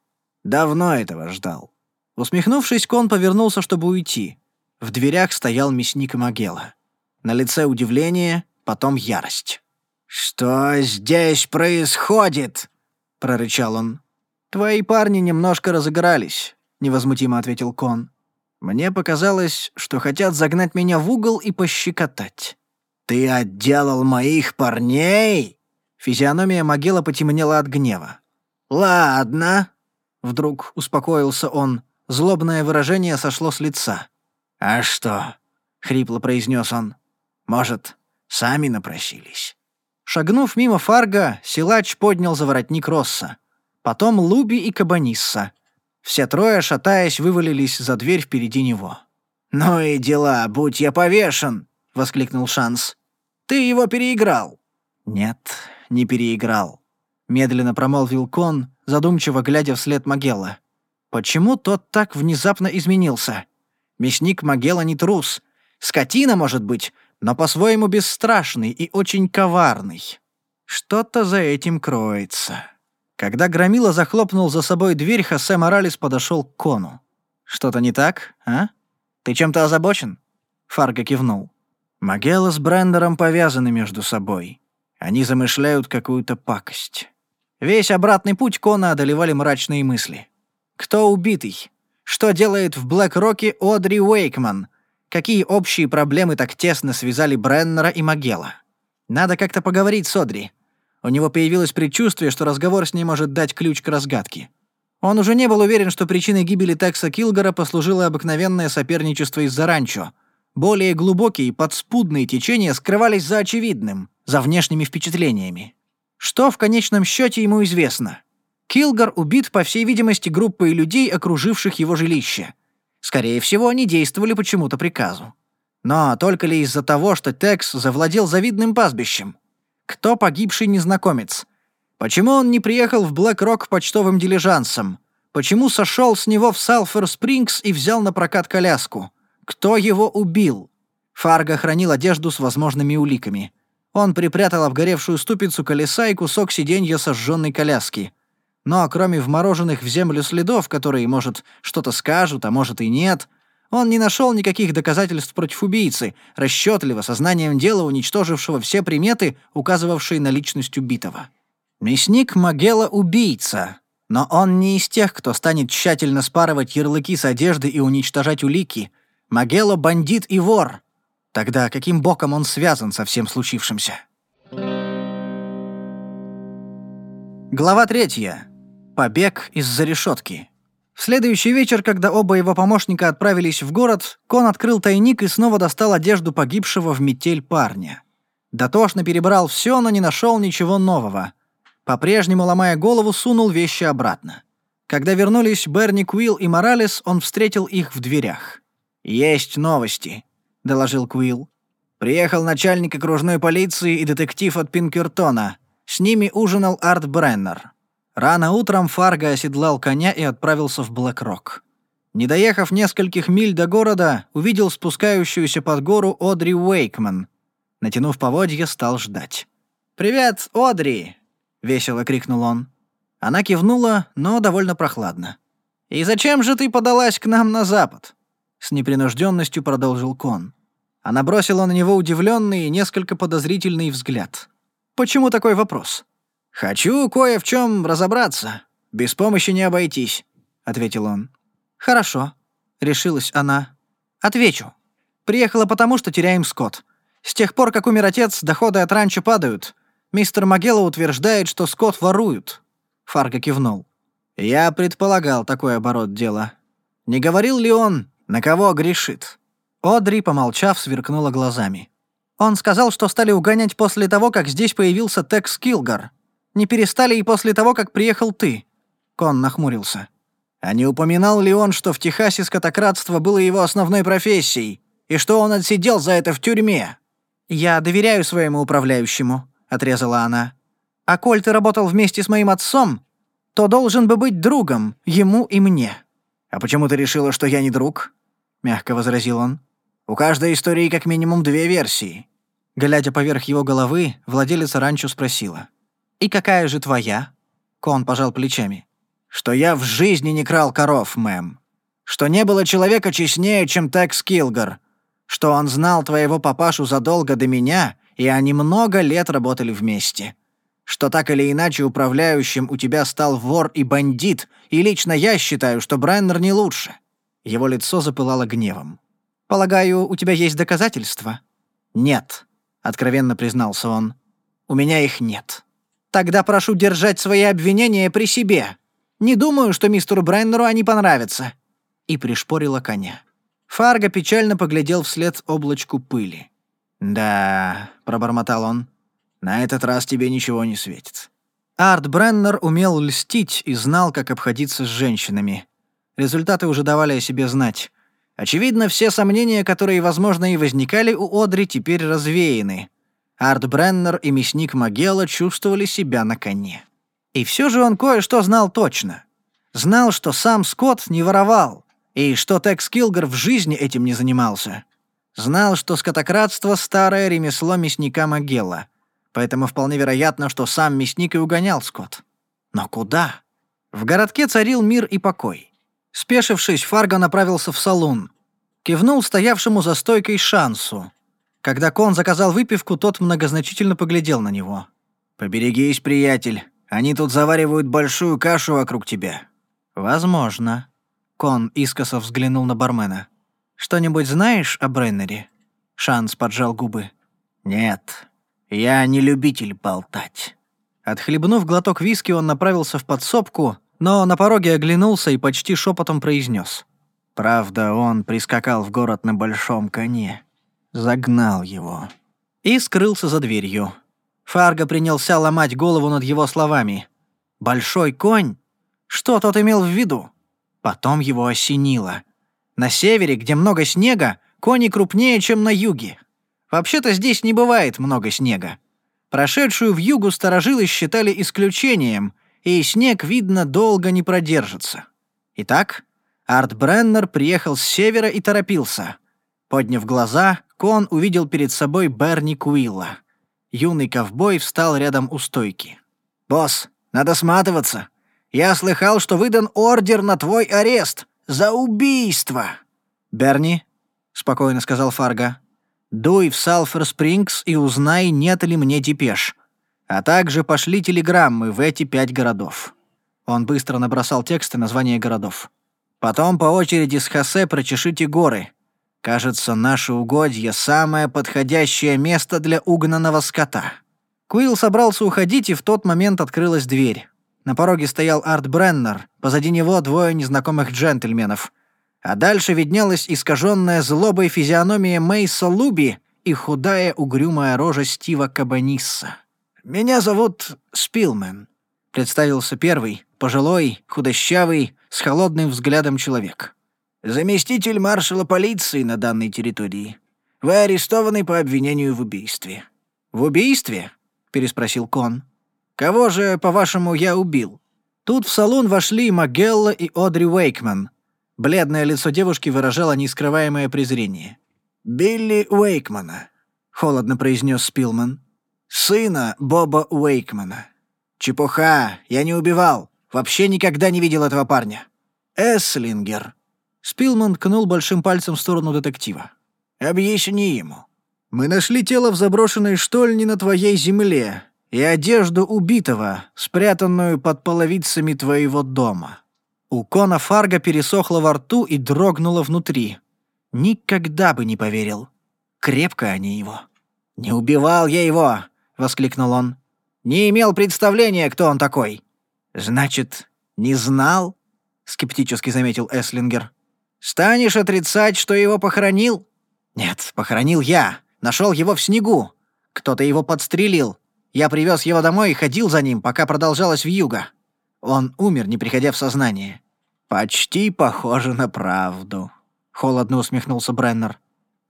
«Давно этого ждал». Усмехнувшись, Кон повернулся, чтобы уйти. В дверях стоял мясник Магела. На лице удивление, потом ярость. «Что здесь происходит?» — прорычал он. «Твои парни немножко разыгрались», — невозмутимо ответил Кон. «Мне показалось, что хотят загнать меня в угол и пощекотать». «Ты отделал моих парней?» Физиономия Могила потемнела от гнева. «Ладно», — вдруг успокоился он. Злобное выражение сошло с лица. «А что?» — хрипло произнес он. «Может, сами напросились?» Шагнув мимо Фарга, силач поднял за воротник Росса потом Луби и Кабанисса. Все трое, шатаясь, вывалились за дверь впереди него. «Ну и дела, будь я повешен!» — воскликнул Шанс. «Ты его переиграл!» «Нет, не переиграл», — медленно промолвил Кон, задумчиво глядя вслед Магелла. «Почему тот так внезапно изменился? Мясник Магелла не трус. Скотина, может быть, но по-своему бесстрашный и очень коварный. Что-то за этим кроется». Когда Громила захлопнул за собой дверь, Хосе Моралес подошел к Кону. «Что-то не так, а? Ты чем-то озабочен?» Фарго кивнул. Магелла с Брендером повязаны между собой. Они замышляют какую-то пакость. Весь обратный путь Кона одолевали мрачные мысли. Кто убитый? Что делает в Блэк-Роке Одри Уэйкман? Какие общие проблемы так тесно связали Бреннера и Магелла? Надо как-то поговорить с Одри. У него появилось предчувствие, что разговор с ней может дать ключ к разгадке. Он уже не был уверен, что причиной гибели Текса Килгора послужило обыкновенное соперничество из-за ранчо. Более глубокие подспудные течения скрывались за очевидным, за внешними впечатлениями. Что в конечном счете ему известно? Килгор убит, по всей видимости, группой людей, окруживших его жилище. Скорее всего, они действовали по чему-то приказу. Но только ли из-за того, что Текс завладел завидным пастбищем? Кто погибший незнакомец? Почему он не приехал в Блэк-Рок почтовым дилижансом? Почему сошел с него в Салфер-Спрингс и взял на прокат коляску? Кто его убил? Фарго хранил одежду с возможными уликами. Он припрятал обгоревшую ступицу колеса и кусок сиденья сожженной коляски. Но кроме вмороженных в землю следов, которые, может, что-то скажут, а может и нет — он не нашел никаких доказательств против убийцы, расчетливо, сознанием дела уничтожившего все приметы, указывавшие на личность убитого. Мясник Магела — убийца, но он не из тех, кто станет тщательно спарывать ярлыки с одежды и уничтожать улики. Магела — бандит и вор. Тогда каким боком он связан со всем случившимся? Глава третья. Побег из-за решетки. В следующий вечер, когда оба его помощника отправились в город, Кон открыл тайник и снова достал одежду погибшего в метель парня. Дотошно перебрал все, но не нашел ничего нового. По-прежнему, ломая голову, сунул вещи обратно. Когда вернулись Берни Куилл и Моралес, он встретил их в дверях. «Есть новости», — доложил Куилл. «Приехал начальник окружной полиции и детектив от Пинкертона. С ними ужинал Арт Бреннер. Рано утром Фарго оседлал коня и отправился в Блэк-Рок. Не доехав нескольких миль до города, увидел спускающуюся под гору Одри Уэйкман. Натянув поводья, стал ждать. «Привет, Одри!» — весело крикнул он. Она кивнула, но довольно прохладно. «И зачем же ты подалась к нам на запад?» С непринужденностью продолжил Кон. Она бросила на него удивленный и несколько подозрительный взгляд. «Почему такой вопрос?» «Хочу кое в чем разобраться. Без помощи не обойтись», — ответил он. «Хорошо», — решилась она. «Отвечу. Приехала потому, что теряем скот. С тех пор, как умер отец, доходы от ранчо падают. Мистер Магелла утверждает, что скот воруют». Фарго кивнул. «Я предполагал такой оборот дела. Не говорил ли он, на кого грешит?» Одри, помолчав, сверкнула глазами. «Он сказал, что стали угонять после того, как здесь появился Текс Килгар. Не перестали и после того, как приехал ты». Кон нахмурился. «А не упоминал ли он, что в Техасе скотократство было его основной профессией, и что он отсидел за это в тюрьме?» «Я доверяю своему управляющему», отрезала она. «А коль ты работал вместе с моим отцом, то должен бы быть другом ему и мне». «А почему ты решила, что я не друг?» — мягко возразил он. «У каждой истории как минимум две версии». Глядя поверх его головы, владелица ранчо спросила. «И какая же твоя?» Кон пожал плечами. «Что я в жизни не крал коров, мэм. Что не было человека честнее, чем Текс Килгар. Что он знал твоего папашу задолго до меня и они много лет работали вместе. Что так или иначе управляющим у тебя стал вор и бандит, и лично я считаю, что Брайнер не лучше». Его лицо запылало гневом. «Полагаю, у тебя есть доказательства?» «Нет», — откровенно признался он. «У меня их нет». «Тогда прошу держать свои обвинения при себе. Не думаю, что мистеру Брайнеру они понравятся». И пришпорила коня. Фарго печально поглядел вслед облачку пыли. «Да», — пробормотал он, — «на этот раз тебе ничего не светит». Арт Бреннер умел льстить и знал, как обходиться с женщинами. Результаты уже давали о себе знать. Очевидно, все сомнения, которые, возможно, и возникали у Одри, теперь развеяны. Арт Бреннер и мясник Магелла чувствовали себя на коне. И все же он кое-что знал точно. Знал, что сам Скотт не воровал, и что Текс Килгар в жизни этим не занимался. Знал, что скотократство — старое ремесло мясника Магелла, поэтому вполне вероятно, что сам мясник и угонял скот. Но куда? В городке царил мир и покой. Спешившись, Фарго направился в салон. Кивнул стоявшему за стойкой шансу. Когда Кон заказал выпивку, тот многозначительно поглядел на него. «Поберегись, приятель. Они тут заваривают большую кашу вокруг тебя». «Возможно». Кон искоса взглянул на бармена. Что-нибудь знаешь о Бреннере?» Шанс поджал губы. «Нет, я не любитель болтать». Отхлебнув глоток виски, он направился в подсобку, но на пороге оглянулся и почти шепотом произнес. «Правда, он прискакал в город на большом коне. Загнал его». И скрылся за дверью. Фарго принялся ломать голову над его словами. «Большой конь? Что тот имел в виду?» Потом его осенило. На севере, где много снега, кони крупнее, чем на юге. Вообще-то здесь не бывает много снега. Прошедшую в югу сторожилы считали исключением, и снег, видно, долго не продержится. Итак, Арт Бреннер приехал с севера и торопился. Подняв глаза, Кон увидел перед собой Берни Куилла. Юный ковбой встал рядом у стойки. «Босс, надо сматываться. Я слыхал, что выдан ордер на твой арест. За убийство!» «Берни», — спокойно сказал Фарго, — «дуй в Салфер Спрингс и узнай, нет ли мне депеш. А также пошли телеграммы в эти пять городов». Он быстро набросал тексты названия городов. «Потом по очереди с Хосе прочешите горы. Кажется, наше угодье — самое подходящее место для угнанного скота». Куилл собрался уходить, и в тот момент открылась дверь. На пороге стоял Арт Бреннер, позади него двое незнакомых джентльменов. А дальше виднелась искаженная злобой физиономия Мейса Луби и худая угрюмая рожа Стива Кабанисса. «Меня зовут Спилмен», — представился первый, пожилой, худощавый, с холодным взглядом человек. «Заместитель маршала полиции на данной территории. Вы арестованы по обвинению в убийстве». «В убийстве?» — переспросил Кон. «Кого же, по-вашему, я убил?» Тут в салон вошли Магелла и Одри Уэйкман. Бледное лицо девушки выражало нескрываемое презрение. «Билли Уэйкмана», — холодно произнес Спилман. «Сына Боба Уэйкмана». «Чепуха, я не убивал. Вообще никогда не видел этого парня». «Эслингер». Спилман ткнул большим пальцем в сторону детектива. «Объясни ему. Мы нашли тело в заброшенной штольне на твоей земле, и одежду убитого, спрятанную под половицами твоего дома». У Кона Фарга пересохло во рту и дрогнуло внутри. Никогда бы не поверил. Крепко они его. «Не убивал я его!» — воскликнул он. «Не имел представления, кто он такой». «Значит, не знал?» — скептически заметил Эслингер. «Станешь отрицать, что его похоронил?» «Нет, похоронил я. Нашел его в снегу. Кто-то его подстрелил. Я привез его домой и ходил за ним, пока продолжалась вьюга. Он умер, не приходя в сознание. «Почти похоже на правду», — холодно усмехнулся Бреннер.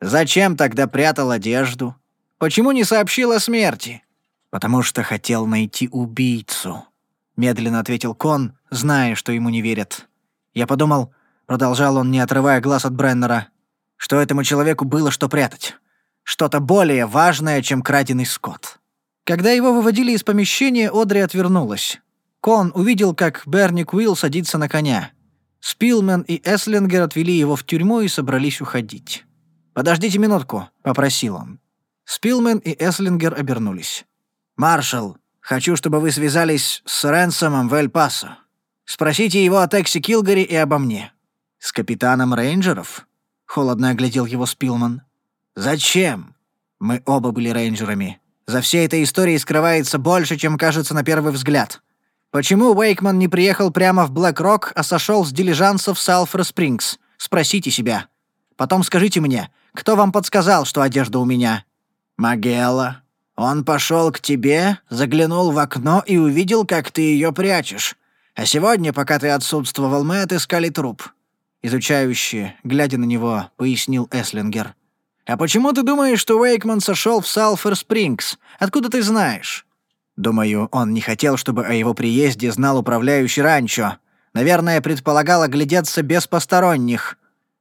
«Зачем тогда прятал одежду? Почему не сообщил о смерти?» «Потому что хотел найти убийцу», — медленно ответил Кон, зная, что ему не верят. «Я подумал», — продолжал он, не отрывая глаз от Бреннера, «что этому человеку было что прятать. Что-то более важное, чем краденый скот». Когда его выводили из помещения, Одри отвернулась. Кон увидел, как Берни Куилл садится на коня. Спилмен и Эслингер отвели его в тюрьму и собрались уходить. «Подождите минутку», — попросил он. Спилмен и Эслингер обернулись. «Маршал, хочу, чтобы вы связались с Ренсомом в Эль-Пасо. Спросите его о Тексе Килгари и обо мне». «С капитаном рейнджеров?» — холодно оглядел его Спилман. «Зачем? Мы оба были рейнджерами. За всей этой историей скрывается больше, чем кажется на первый взгляд. Почему Уэйкман не приехал прямо в Блэк-Рок, а сошел с дилижанса в Салфер-Спрингс? Спросите себя. Потом скажите мне, кто вам подсказал, что одежда у меня?» «Магелла. Он пошел к тебе, заглянул в окно и увидел, как ты ее прячешь. А сегодня, пока ты отсутствовал, мы отыскали труп». Изучающе, глядя на него, пояснил Эслингер. «А почему ты думаешь, что Уэйкман сошел в Салфер-Спрингс? Откуда ты знаешь?» «Думаю, он не хотел, чтобы о его приезде знал управляющий ранчо. Наверное, предполагал оглядеться без посторонних.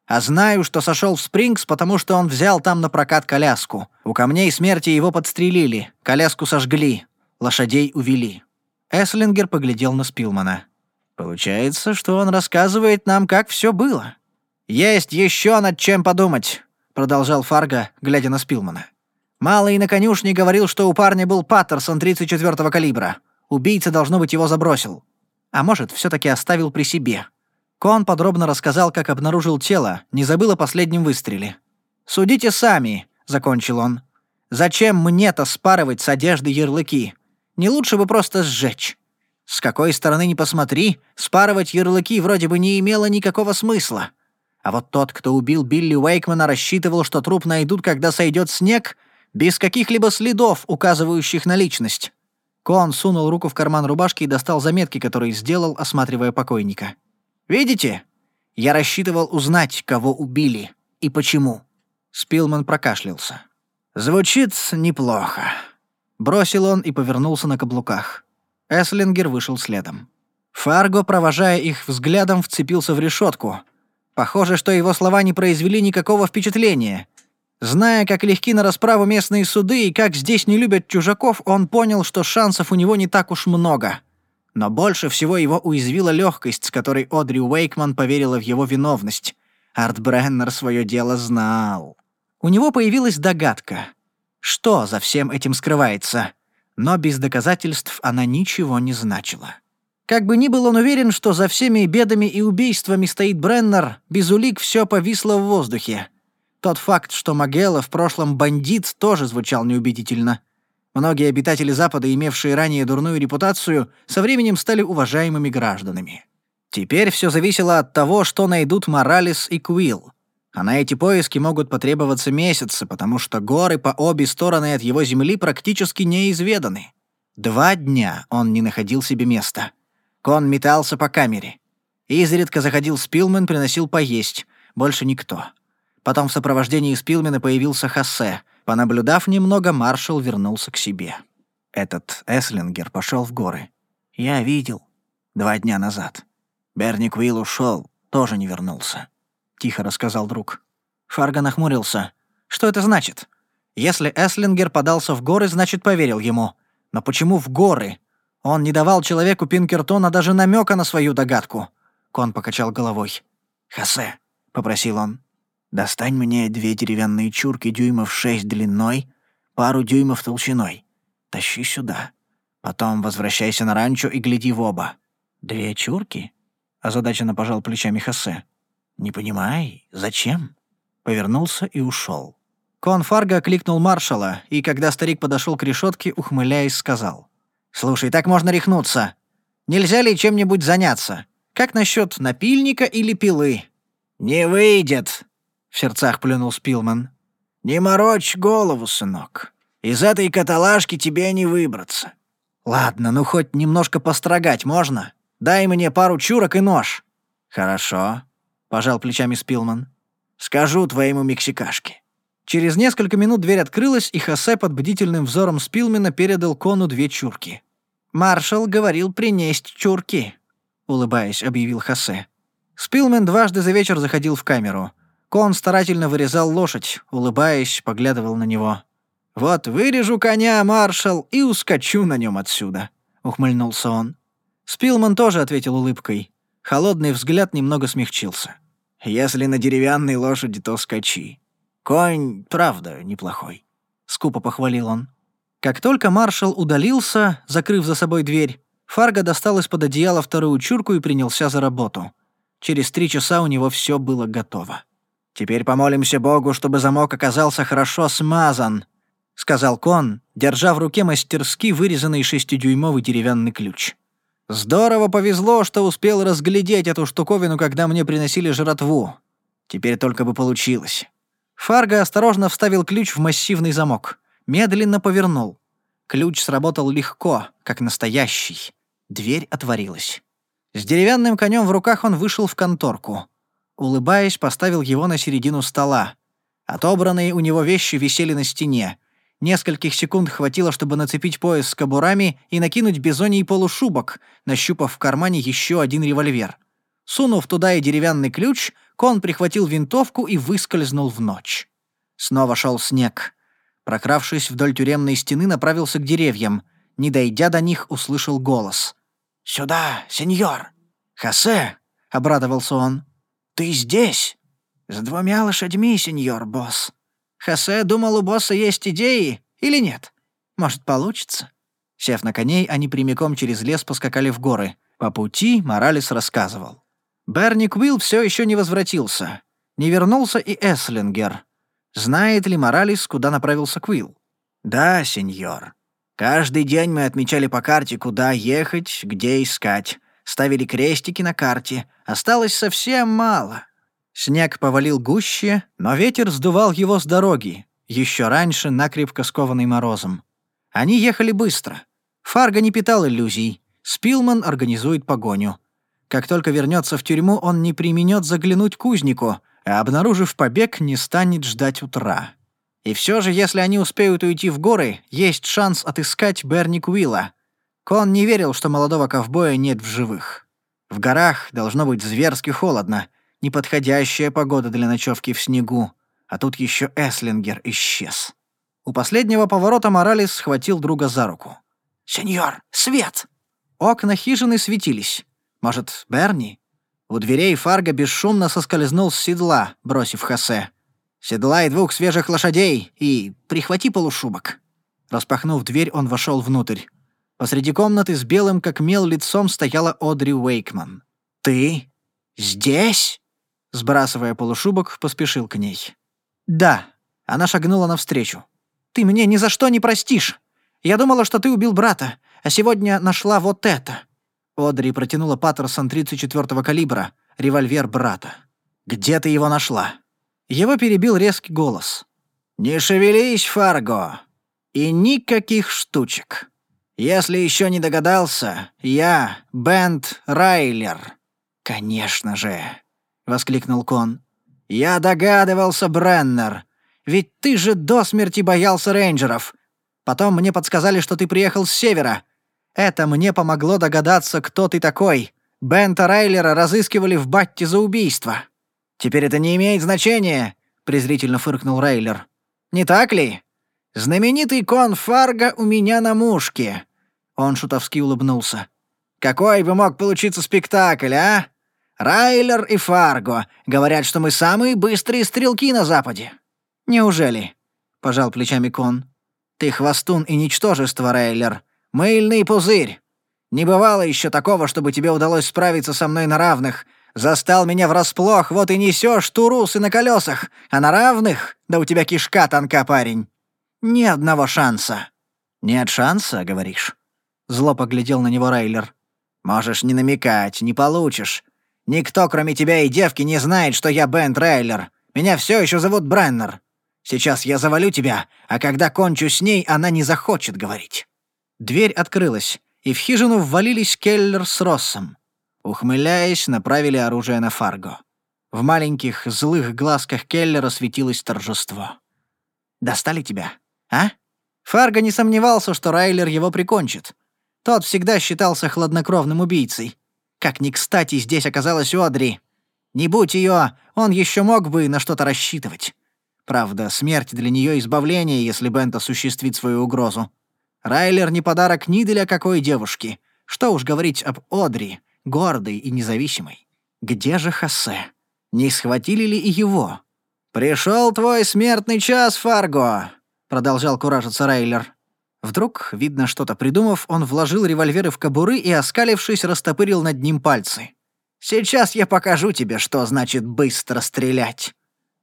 А знаю, что сошел в Спрингс, потому что он взял там на прокат коляску. У камней смерти его подстрелили, коляску сожгли, лошадей увели». Эслингер поглядел на Спилмана. «Получается, что он рассказывает нам, как все было. Есть еще над чем подумать продолжал Фарго, глядя на Спилмана. «Малый на конюшне говорил, что у парня был Паттерсон 34-го калибра. Убийца, должно быть, его забросил. А может, все таки оставил при себе». Кон подробно рассказал, как обнаружил тело, не забыл о последнем выстреле. «Судите сами», — закончил он. «Зачем мне-то спарывать с одежды ярлыки? Не лучше бы просто сжечь. С какой стороны ни посмотри, спарывать ярлыки вроде бы не имело никакого смысла. А вот тот, кто убил Билли Уэйкмана, рассчитывал, что труп найдут, когда сойдет снег, без каких-либо следов, указывающих на личность. Кон сунул руку в карман рубашки и достал заметки, которые сделал, осматривая покойника. «Видите? Я рассчитывал узнать, кого убили и почему». Спилман прокашлялся. «Звучит неплохо». Бросил он и повернулся на каблуках. Эслингер вышел следом. Фарго, провожая их взглядом, вцепился в решетку, Похоже, что его слова не произвели никакого впечатления. Зная, как легки на расправу местные суды и как здесь не любят чужаков, он понял, что шансов у него не так уж много. Но больше всего его уязвила легкость, с которой Одри Уэйкман поверила в его виновность. Арт Бреннер свое дело знал. У него появилась догадка. Что за всем этим скрывается? но без доказательств она ничего не значила. Как бы ни был он уверен, что за всеми бедами и убийствами стоит Бреннер, без улик все повисло в воздухе. Тот факт, что Магелла в прошлом бандит, тоже звучал неубедительно. Многие обитатели Запада, имевшие ранее дурную репутацию, со временем стали уважаемыми гражданами. Теперь все зависело от того, что найдут Моралес и Куилл. А на эти поиски могут потребоваться месяцы, потому что горы по обе стороны от его земли практически неизведаны. Два дня он не находил себе места. Кон метался по камере. Изредка заходил Спилмен, приносил поесть. Больше никто. Потом в сопровождении Спилмена появился Хосе. Понаблюдав немного, маршал вернулся к себе. Этот Эслингер пошел в горы. Я видел. Два дня назад. Берни Квилл ушел, тоже не вернулся. — тихо рассказал друг. Фарго нахмурился. «Что это значит? Если Эслингер подался в горы, значит, поверил ему. Но почему в горы? Он не давал человеку Пинкертона даже намека на свою догадку». Кон покачал головой. «Хосе», — попросил он, — «достань мне две деревянные чурки дюймов шесть длиной, пару дюймов толщиной. Тащи сюда. Потом возвращайся на ранчо и гляди в оба». «Две чурки?» — озадаченно пожал плечами Хосе. «Не понимай, зачем?» Повернулся и ушел. Кон Фарго окликнул маршала, и когда старик подошел к решетке, ухмыляясь, сказал. «Слушай, так можно рехнуться. Нельзя ли чем-нибудь заняться? Как насчет напильника или пилы?» «Не выйдет», — в сердцах плюнул Спилман. «Не морочь голову, сынок. Из этой каталажки тебе не выбраться». «Ладно, ну хоть немножко построгать можно? Дай мне пару чурок и нож». «Хорошо. — пожал плечами Спилман. «Скажу твоему мексикашке». Через несколько минут дверь открылась, и Хосе под бдительным взором Спилмена передал Кону две чурки. «Маршал говорил принесть чурки», — улыбаясь, объявил Хосе. Спилмен дважды за вечер заходил в камеру. Кон старательно вырезал лошадь, улыбаясь, поглядывал на него. «Вот вырежу коня, маршал, и ускочу на нем отсюда», — ухмыльнулся он. Спилман тоже ответил улыбкой. Холодный взгляд немного смягчился. «Если на деревянной лошади, то скачи. Конь, правда, неплохой», — скупо похвалил он. Как только маршал удалился, закрыв за собой дверь, Фарго достал из-под одеяла вторую чурку и принялся за работу. Через три часа у него все было готово. «Теперь помолимся Богу, чтобы замок оказался хорошо смазан», — сказал Кон, держа в руке мастерски вырезанный шестидюймовый деревянный ключ. Здорово повезло, что успел разглядеть эту штуковину, когда мне приносили жратву. Теперь только бы получилось. Фарго осторожно вставил ключ в массивный замок. Медленно повернул. Ключ сработал легко, как настоящий. Дверь отворилась. С деревянным конем в руках он вышел в конторку. Улыбаясь, поставил его на середину стола. Отобранные у него вещи висели на стене. Нескольких секунд хватило, чтобы нацепить пояс с кобурами и накинуть бизоний полушубок, нащупав в кармане еще один револьвер. Сунув туда и деревянный ключ, Кон прихватил винтовку и выскользнул в ночь. Снова шел снег. Прокравшись вдоль тюремной стены, направился к деревьям. Не дойдя до них, услышал голос. «Сюда, сеньор!» «Хосе!» — обрадовался он. «Ты здесь?» «С двумя лошадьми, сеньор, босс», Хосе думал, у босса есть идеи или нет? Может, получится?» Сев на коней, они прямиком через лес поскакали в горы. По пути Моралес рассказывал. Берни Квилл все еще не возвратился. Не вернулся и Эслингер. Знает ли Моралес, куда направился Квилл? «Да, сеньор. Каждый день мы отмечали по карте, куда ехать, где искать. Ставили крестики на карте. Осталось совсем мало. Снег повалил гуще, но ветер сдувал его с дороги, еще раньше накрепко скованный морозом. Они ехали быстро. Фарго не питал иллюзий. Спилман организует погоню. Как только вернется в тюрьму, он не применет заглянуть к кузнику, а, обнаружив побег, не станет ждать утра. И все же, если они успеют уйти в горы, есть шанс отыскать Берни Куилла. Кон не верил, что молодого ковбоя нет в живых. В горах должно быть зверски холодно — неподходящая погода для ночевки в снегу, а тут еще Эслингер исчез. У последнего поворота Моралес схватил друга за руку. «Сеньор, свет!» Окна хижины светились. Может, Берни? У дверей Фарго бесшумно соскользнул с седла, бросив Хосе. «Седла и двух свежих лошадей, и прихвати полушубок». Распахнув дверь, он вошел внутрь. Посреди комнаты с белым как мел лицом стояла Одри Уэйкман. «Ты? Здесь?» Сбрасывая полушубок, поспешил к ней. «Да». Она шагнула навстречу. «Ты мне ни за что не простишь. Я думала, что ты убил брата, а сегодня нашла вот это». Одри протянула Паттерсон 34-го калибра, револьвер брата. «Где ты его нашла?» Его перебил резкий голос. «Не шевелись, Фарго! И никаких штучек. Если еще не догадался, я Бент Райлер». «Конечно же!» — воскликнул Кон. «Я догадывался, Бреннер. Ведь ты же до смерти боялся рейнджеров. Потом мне подсказали, что ты приехал с севера. Это мне помогло догадаться, кто ты такой. Бента Райлера разыскивали в Батте за убийство». «Теперь это не имеет значения», — презрительно фыркнул Рейлер. «Не так ли? Знаменитый кон Фарго у меня на мушке». Он шутовски улыбнулся. «Какой бы мог получиться спектакль, а? Райлер и Фарго говорят, что мы самые быстрые стрелки на Западе». «Неужели?» — пожал плечами кон. «Ты хвостун и ничтожество, Рейлер. Мыльный пузырь. Не бывало еще такого, чтобы тебе удалось справиться со мной на равных, Застал меня врасплох, вот и несешь турусы на колесах, а на равных? Да у тебя кишка тонка, парень. Ни одного шанса». «Нет шанса, говоришь?» Зло поглядел на него Райлер. «Можешь не намекать, не получишь. Никто, кроме тебя и девки, не знает, что я Бент Райлер. Меня все еще зовут Бреннер. Сейчас я завалю тебя, а когда кончу с ней, она не захочет говорить». Дверь открылась, и в хижину ввалились Келлер с Россом. Ухмыляясь, направили оружие на Фарго. В маленьких злых глазках Келлера светилось торжество. «Достали тебя, а?» Фарго не сомневался, что Райлер его прикончит. Тот всегда считался хладнокровным убийцей. Как ни кстати здесь оказалась Одри. Не будь ее, он еще мог бы на что-то рассчитывать. Правда, смерть для нее избавление, если Бент осуществит свою угрозу. Райлер не подарок ни для какой девушки. Что уж говорить об Одри, гордый и независимый. Где же Хосе? Не схватили ли и его? «Пришел твой смертный час, Фарго!» — продолжал куражиться Рейлер. Вдруг, видно что-то придумав, он вложил револьверы в кобуры и, оскалившись, растопырил над ним пальцы. «Сейчас я покажу тебе, что значит быстро стрелять».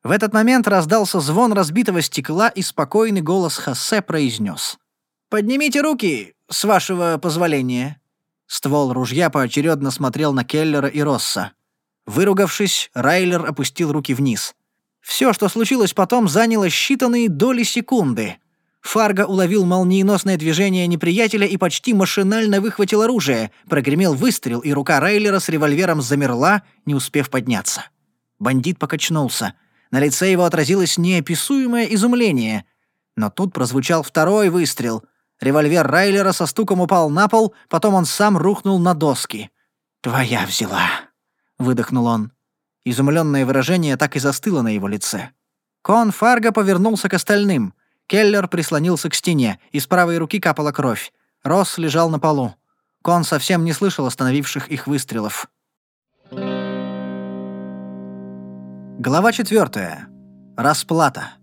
В этот момент раздался звон разбитого стекла, и спокойный голос Хосе произнес. «Поднимите руки, с вашего позволения». Ствол ружья поочередно смотрел на Келлера и Росса. Выругавшись, Райлер опустил руки вниз. Все, что случилось потом, заняло считанные доли секунды. Фарго уловил молниеносное движение неприятеля и почти машинально выхватил оружие. Прогремел выстрел, и рука Райлера с револьвером замерла, не успев подняться. Бандит покачнулся. На лице его отразилось неописуемое изумление. Но тут прозвучал второй выстрел — Револьвер Райлера со стуком упал на пол, потом он сам рухнул на доски. «Твоя взяла», — выдохнул он. Изумленное выражение так и застыло на его лице. Кон Фарго повернулся к остальным. Келлер прислонился к стене, из правой руки капала кровь. Росс лежал на полу. Кон совсем не слышал остановивших их выстрелов. Глава четвертая. Расплата.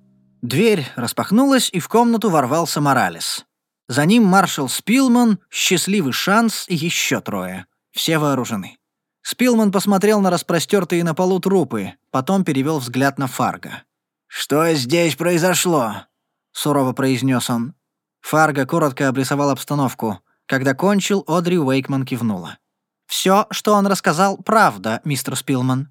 Дверь распахнулась, и в комнату ворвался Моралес. За ним маршал Спилман, счастливый шанс и еще трое. Все вооружены. Спилман посмотрел на распростертые на полу трупы, потом перевел взгляд на Фарго. «Что здесь произошло?» — сурово произнес он. Фарго коротко обрисовал обстановку. Когда кончил, Одри Уэйкман кивнула. Все, что он рассказал, правда, мистер Спилман.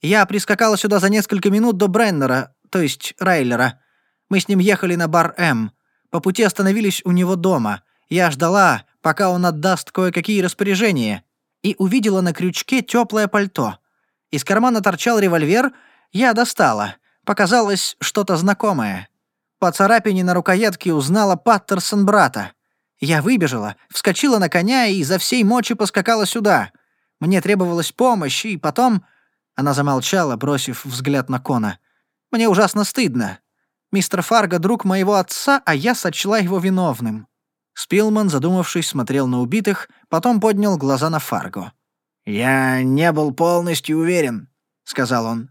Я прискакала сюда за несколько минут до Бреннера, то есть Райлера. Мы с ним ехали на бар М. По пути остановились у него дома. Я ждала, пока он отдаст кое-какие распоряжения, и увидела на крючке теплое пальто. Из кармана торчал револьвер, я достала. Показалось что-то знакомое. По царапине на рукоятке узнала Паттерсон брата. Я выбежала, вскочила на коня и изо всей мочи поскакала сюда. Мне требовалась помощь, и потом... Она замолчала, бросив взгляд на Кона. «Мне ужасно стыдно. Мистер Фарго — друг моего отца, а я сочла его виновным». Спилман, задумавшись, смотрел на убитых, потом поднял глаза на Фарго. «Я не был полностью уверен», — сказал он.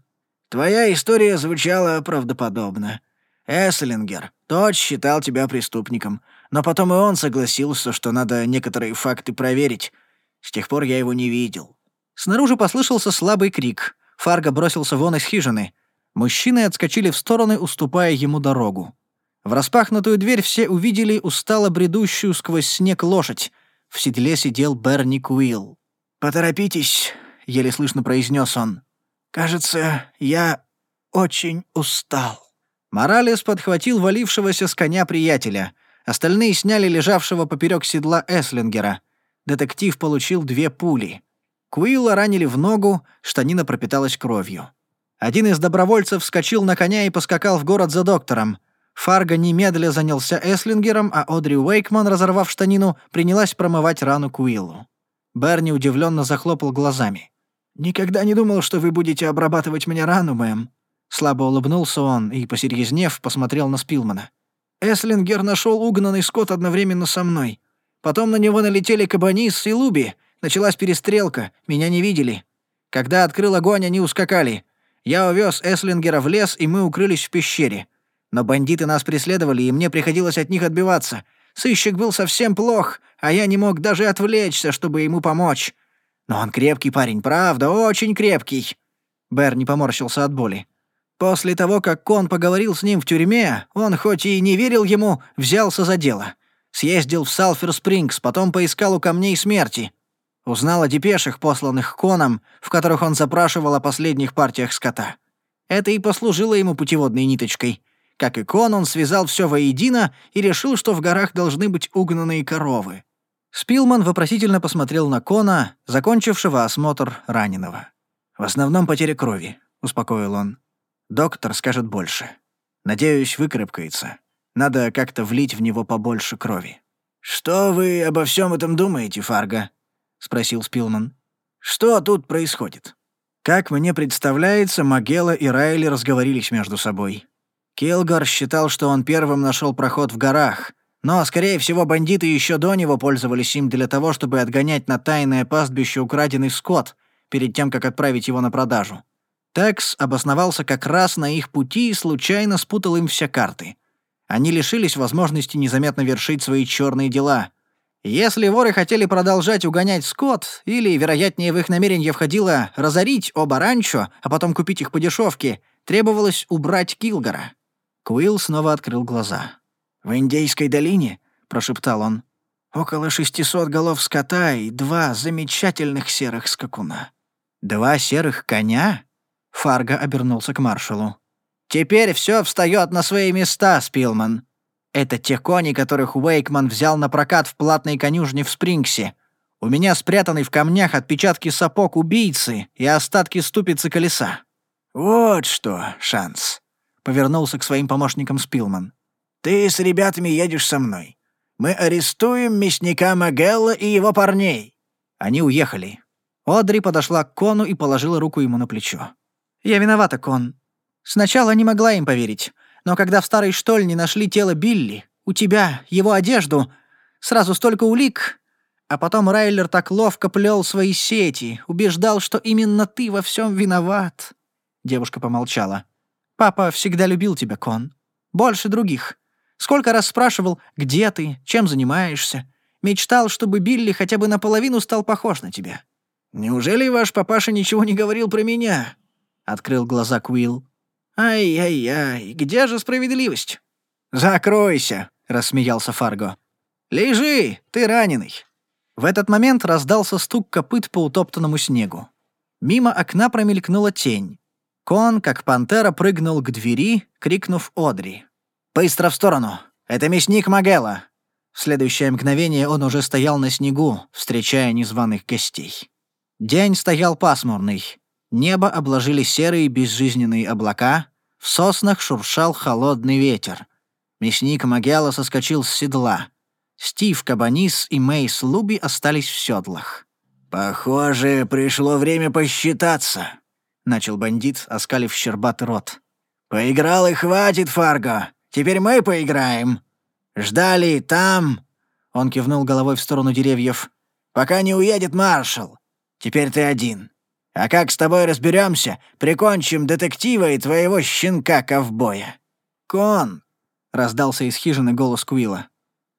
«Твоя история звучала правдоподобно. Эслингер, Тот считал тебя преступником, но потом и он согласился, что надо некоторые факты проверить. С тех пор я его не видел». Снаружи послышался слабый крик. Фарго бросился вон из хижины. Мужчины отскочили в стороны, уступая ему дорогу. В распахнутую дверь все увидели устало бредущую сквозь снег лошадь. В седле сидел Берни Куилл. «Поторопитесь», — еле слышно произнес он. «Кажется, я очень устал». Моралес подхватил валившегося с коня приятеля. Остальные сняли лежавшего поперек седла Эслингера. Детектив получил две пули. Куилла ранили в ногу, штанина пропиталась кровью. Один из добровольцев вскочил на коня и поскакал в город за доктором. Фарго немедля занялся Эслингером, а Одри Уэйкман, разорвав штанину, принялась промывать рану Куиллу. Берни удивленно захлопал глазами. «Никогда не думал, что вы будете обрабатывать мне рану, мэм». Слабо улыбнулся он и, посерьезнев, посмотрел на Спилмана. «Эслингер нашел угнанный скот одновременно со мной. Потом на него налетели Кабанис и Луби. Началась перестрелка, меня не видели. Когда открыл огонь, они ускакали. Я увез Эслингера в лес, и мы укрылись в пещере. Но бандиты нас преследовали, и мне приходилось от них отбиваться. Сыщик был совсем плох, а я не мог даже отвлечься, чтобы ему помочь. Но он крепкий парень, правда, очень крепкий». Берни поморщился от боли. После того, как Кон поговорил с ним в тюрьме, он, хоть и не верил ему, взялся за дело. Съездил в Салфер-Спрингс, потом поискал у камней смерти. Узнал о депешах, посланных Коном, в которых он запрашивал о последних партиях скота. Это и послужило ему путеводной ниточкой. Как и Кон, он связал все воедино и решил, что в горах должны быть угнанные коровы. Спилман вопросительно посмотрел на Кона, закончившего осмотр раненого. «В основном потеря крови», — успокоил он. «Доктор скажет больше. Надеюсь, выкарабкается. Надо как-то влить в него побольше крови». «Что вы обо всем этом думаете, Фарго?» — спросил Спилман. «Что тут происходит?» Как мне представляется, Магела и Райли разговорились между собой. Килгар считал, что он первым нашел проход в горах — но, скорее всего, бандиты еще до него пользовались им для того, чтобы отгонять на тайное пастбище украденный скот, перед тем, как отправить его на продажу. Текс обосновался как раз на их пути и случайно спутал им все карты. Они лишились возможности незаметно вершить свои черные дела. Если воры хотели продолжать угонять скот, или, вероятнее, в их намерение входило разорить оба ранчо, а потом купить их по дешевке, требовалось убрать Килгора. Куилл снова открыл глаза. «В Индейской долине?» — прошептал он. «Около шестисот голов скота и два замечательных серых скакуна». «Два серых коня?» — Фарго обернулся к маршалу. «Теперь все встает на свои места, Спилман. Это те кони, которых Уэйкман взял на прокат в платной конюжне в Спрингсе. У меня спрятаны в камнях отпечатки сапог убийцы и остатки ступицы колеса». «Вот что, шанс», — повернулся к своим помощникам Спилман. Ты с ребятами едешь со мной. Мы арестуем мясника Магелла и его парней». Они уехали. Одри подошла к Кону и положила руку ему на плечо. «Я виновата, Кон. Сначала не могла им поверить, но когда в старой штольне нашли тело Билли, у тебя, его одежду, сразу столько улик, а потом Райлер так ловко плел свои сети, убеждал, что именно ты во всем виноват». Девушка помолчала. «Папа всегда любил тебя, Кон. Больше других. Сколько раз спрашивал, где ты, чем занимаешься. Мечтал, чтобы Билли хотя бы наполовину стал похож на тебя. «Неужели ваш папаша ничего не говорил про меня?» — открыл глаза Куилл. «Ай-яй-яй, где же справедливость?» «Закройся!» — рассмеялся Фарго. «Лежи, ты раненый!» В этот момент раздался стук копыт по утоптанному снегу. Мимо окна промелькнула тень. Кон, как пантера, прыгнул к двери, крикнув Одри. «Быстро в сторону! Это мясник Магелла!» В следующее мгновение он уже стоял на снегу, встречая незваных гостей. День стоял пасмурный. Небо обложили серые безжизненные облака, в соснах шуршал холодный ветер. Мясник Магелла соскочил с седла. Стив Кабанис и Мейс Луби остались в седлах. «Похоже, пришло время посчитаться», — начал бандит, оскалив щербатый рот. «Поиграл и хватит, Фарго. Теперь мы поиграем. Ждали там...» Он кивнул головой в сторону деревьев. «Пока не уедет маршал. Теперь ты один. А как с тобой разберемся, прикончим детектива и твоего щенка-ковбоя. Кон, раздался из хижины голос Куила.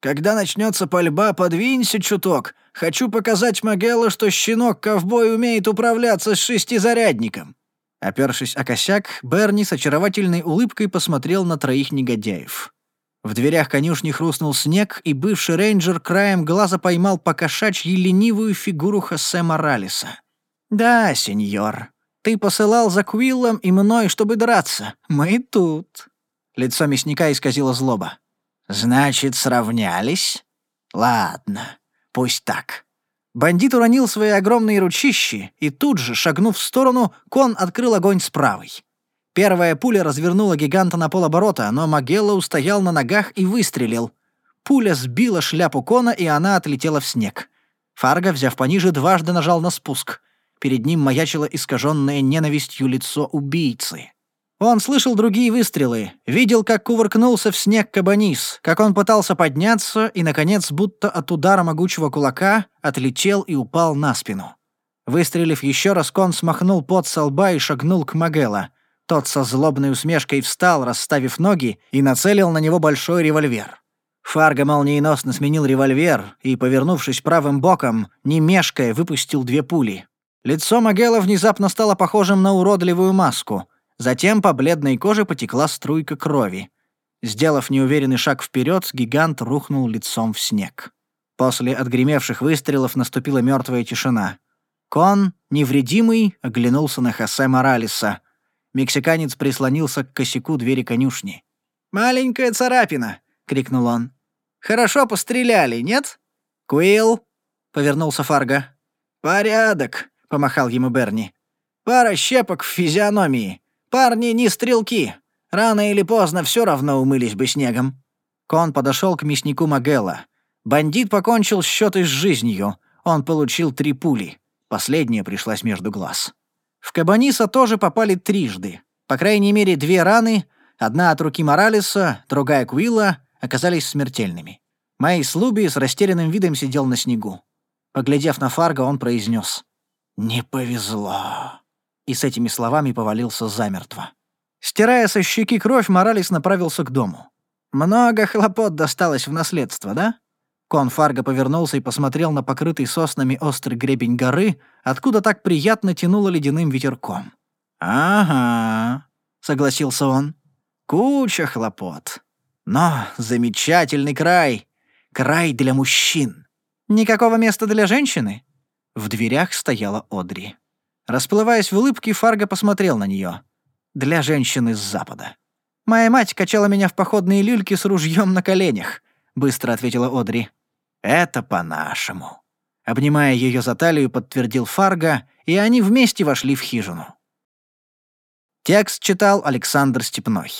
«Когда начнется пальба, подвинься чуток. Хочу показать Магеллу, что щенок-ковбой умеет управляться с шестизарядником». Опершись о косяк, Берни с очаровательной улыбкой посмотрел на троих негодяев. В дверях конюшни хрустнул снег, и бывший рейнджер краем глаза поймал покошачьи ленивую фигуру Хосе Моралеса. «Да, сеньор, ты посылал за Квиллом и мной, чтобы драться. Мы тут». Лицо мясника исказило злоба. «Значит, сравнялись? Ладно, пусть так». Бандит уронил свои огромные ручищи, и тут же, шагнув в сторону, кон открыл огонь с правой. Первая пуля развернула гиганта на полоборота, но Магелла устоял на ногах и выстрелил. Пуля сбила шляпу кона, и она отлетела в снег. Фарго, взяв пониже, дважды нажал на спуск. Перед ним маячило искаженное ненавистью лицо убийцы. Он слышал другие выстрелы, видел, как кувыркнулся в снег кабанис, как он пытался подняться и, наконец, будто от удара могучего кулака, отлетел и упал на спину. Выстрелив еще раз, кон смахнул пот со лба и шагнул к Магелла. Тот со злобной усмешкой встал, расставив ноги, и нацелил на него большой револьвер. Фарго молниеносно сменил револьвер и, повернувшись правым боком, не мешкая, выпустил две пули. Лицо Магелла внезапно стало похожим на уродливую маску. Затем по бледной коже потекла струйка крови. Сделав неуверенный шаг вперед, гигант рухнул лицом в снег. После отгремевших выстрелов наступила мертвая тишина. Кон, невредимый, оглянулся на Хосе Моралеса. Мексиканец прислонился к косяку двери конюшни. «Маленькая царапина!» — крикнул он. «Хорошо постреляли, нет?» «Куилл?» — повернулся Фарго. «Порядок!» — помахал ему Берни. «Пара щепок в физиономии. Парни не стрелки. Рано или поздно все равно умылись бы снегом». Кон подошел к мяснику Магелла. Бандит покончил счеты с жизнью. Он получил три пули. Последняя пришлась между глаз. В Кабаниса тоже попали трижды. По крайней мере, две раны, одна от руки Моралеса, другая Куилла, оказались смертельными. Майс Луби с растерянным видом сидел на снегу. Поглядев на Фарго, он произнес: «Не повезло». И с этими словами повалился замертво. Стирая со щеки кровь, Моралес направился к дому. «Много хлопот досталось в наследство, да?» Кон Фарго повернулся и посмотрел на покрытый соснами острый гребень горы, откуда так приятно тянуло ледяным ветерком. «Ага», — согласился он. «Куча хлопот. Но замечательный край. Край для мужчин. Никакого места для женщины?» В дверях стояла Одри. Расплываясь в улыбке, Фарго посмотрел на нее. «Для женщины с запада». «Моя мать качала меня в походные люльки с ружьем на коленях», — быстро ответила Одри. «Это по-нашему». Обнимая ее за талию, подтвердил Фарго, и они вместе вошли в хижину. Текст читал Александр Степной.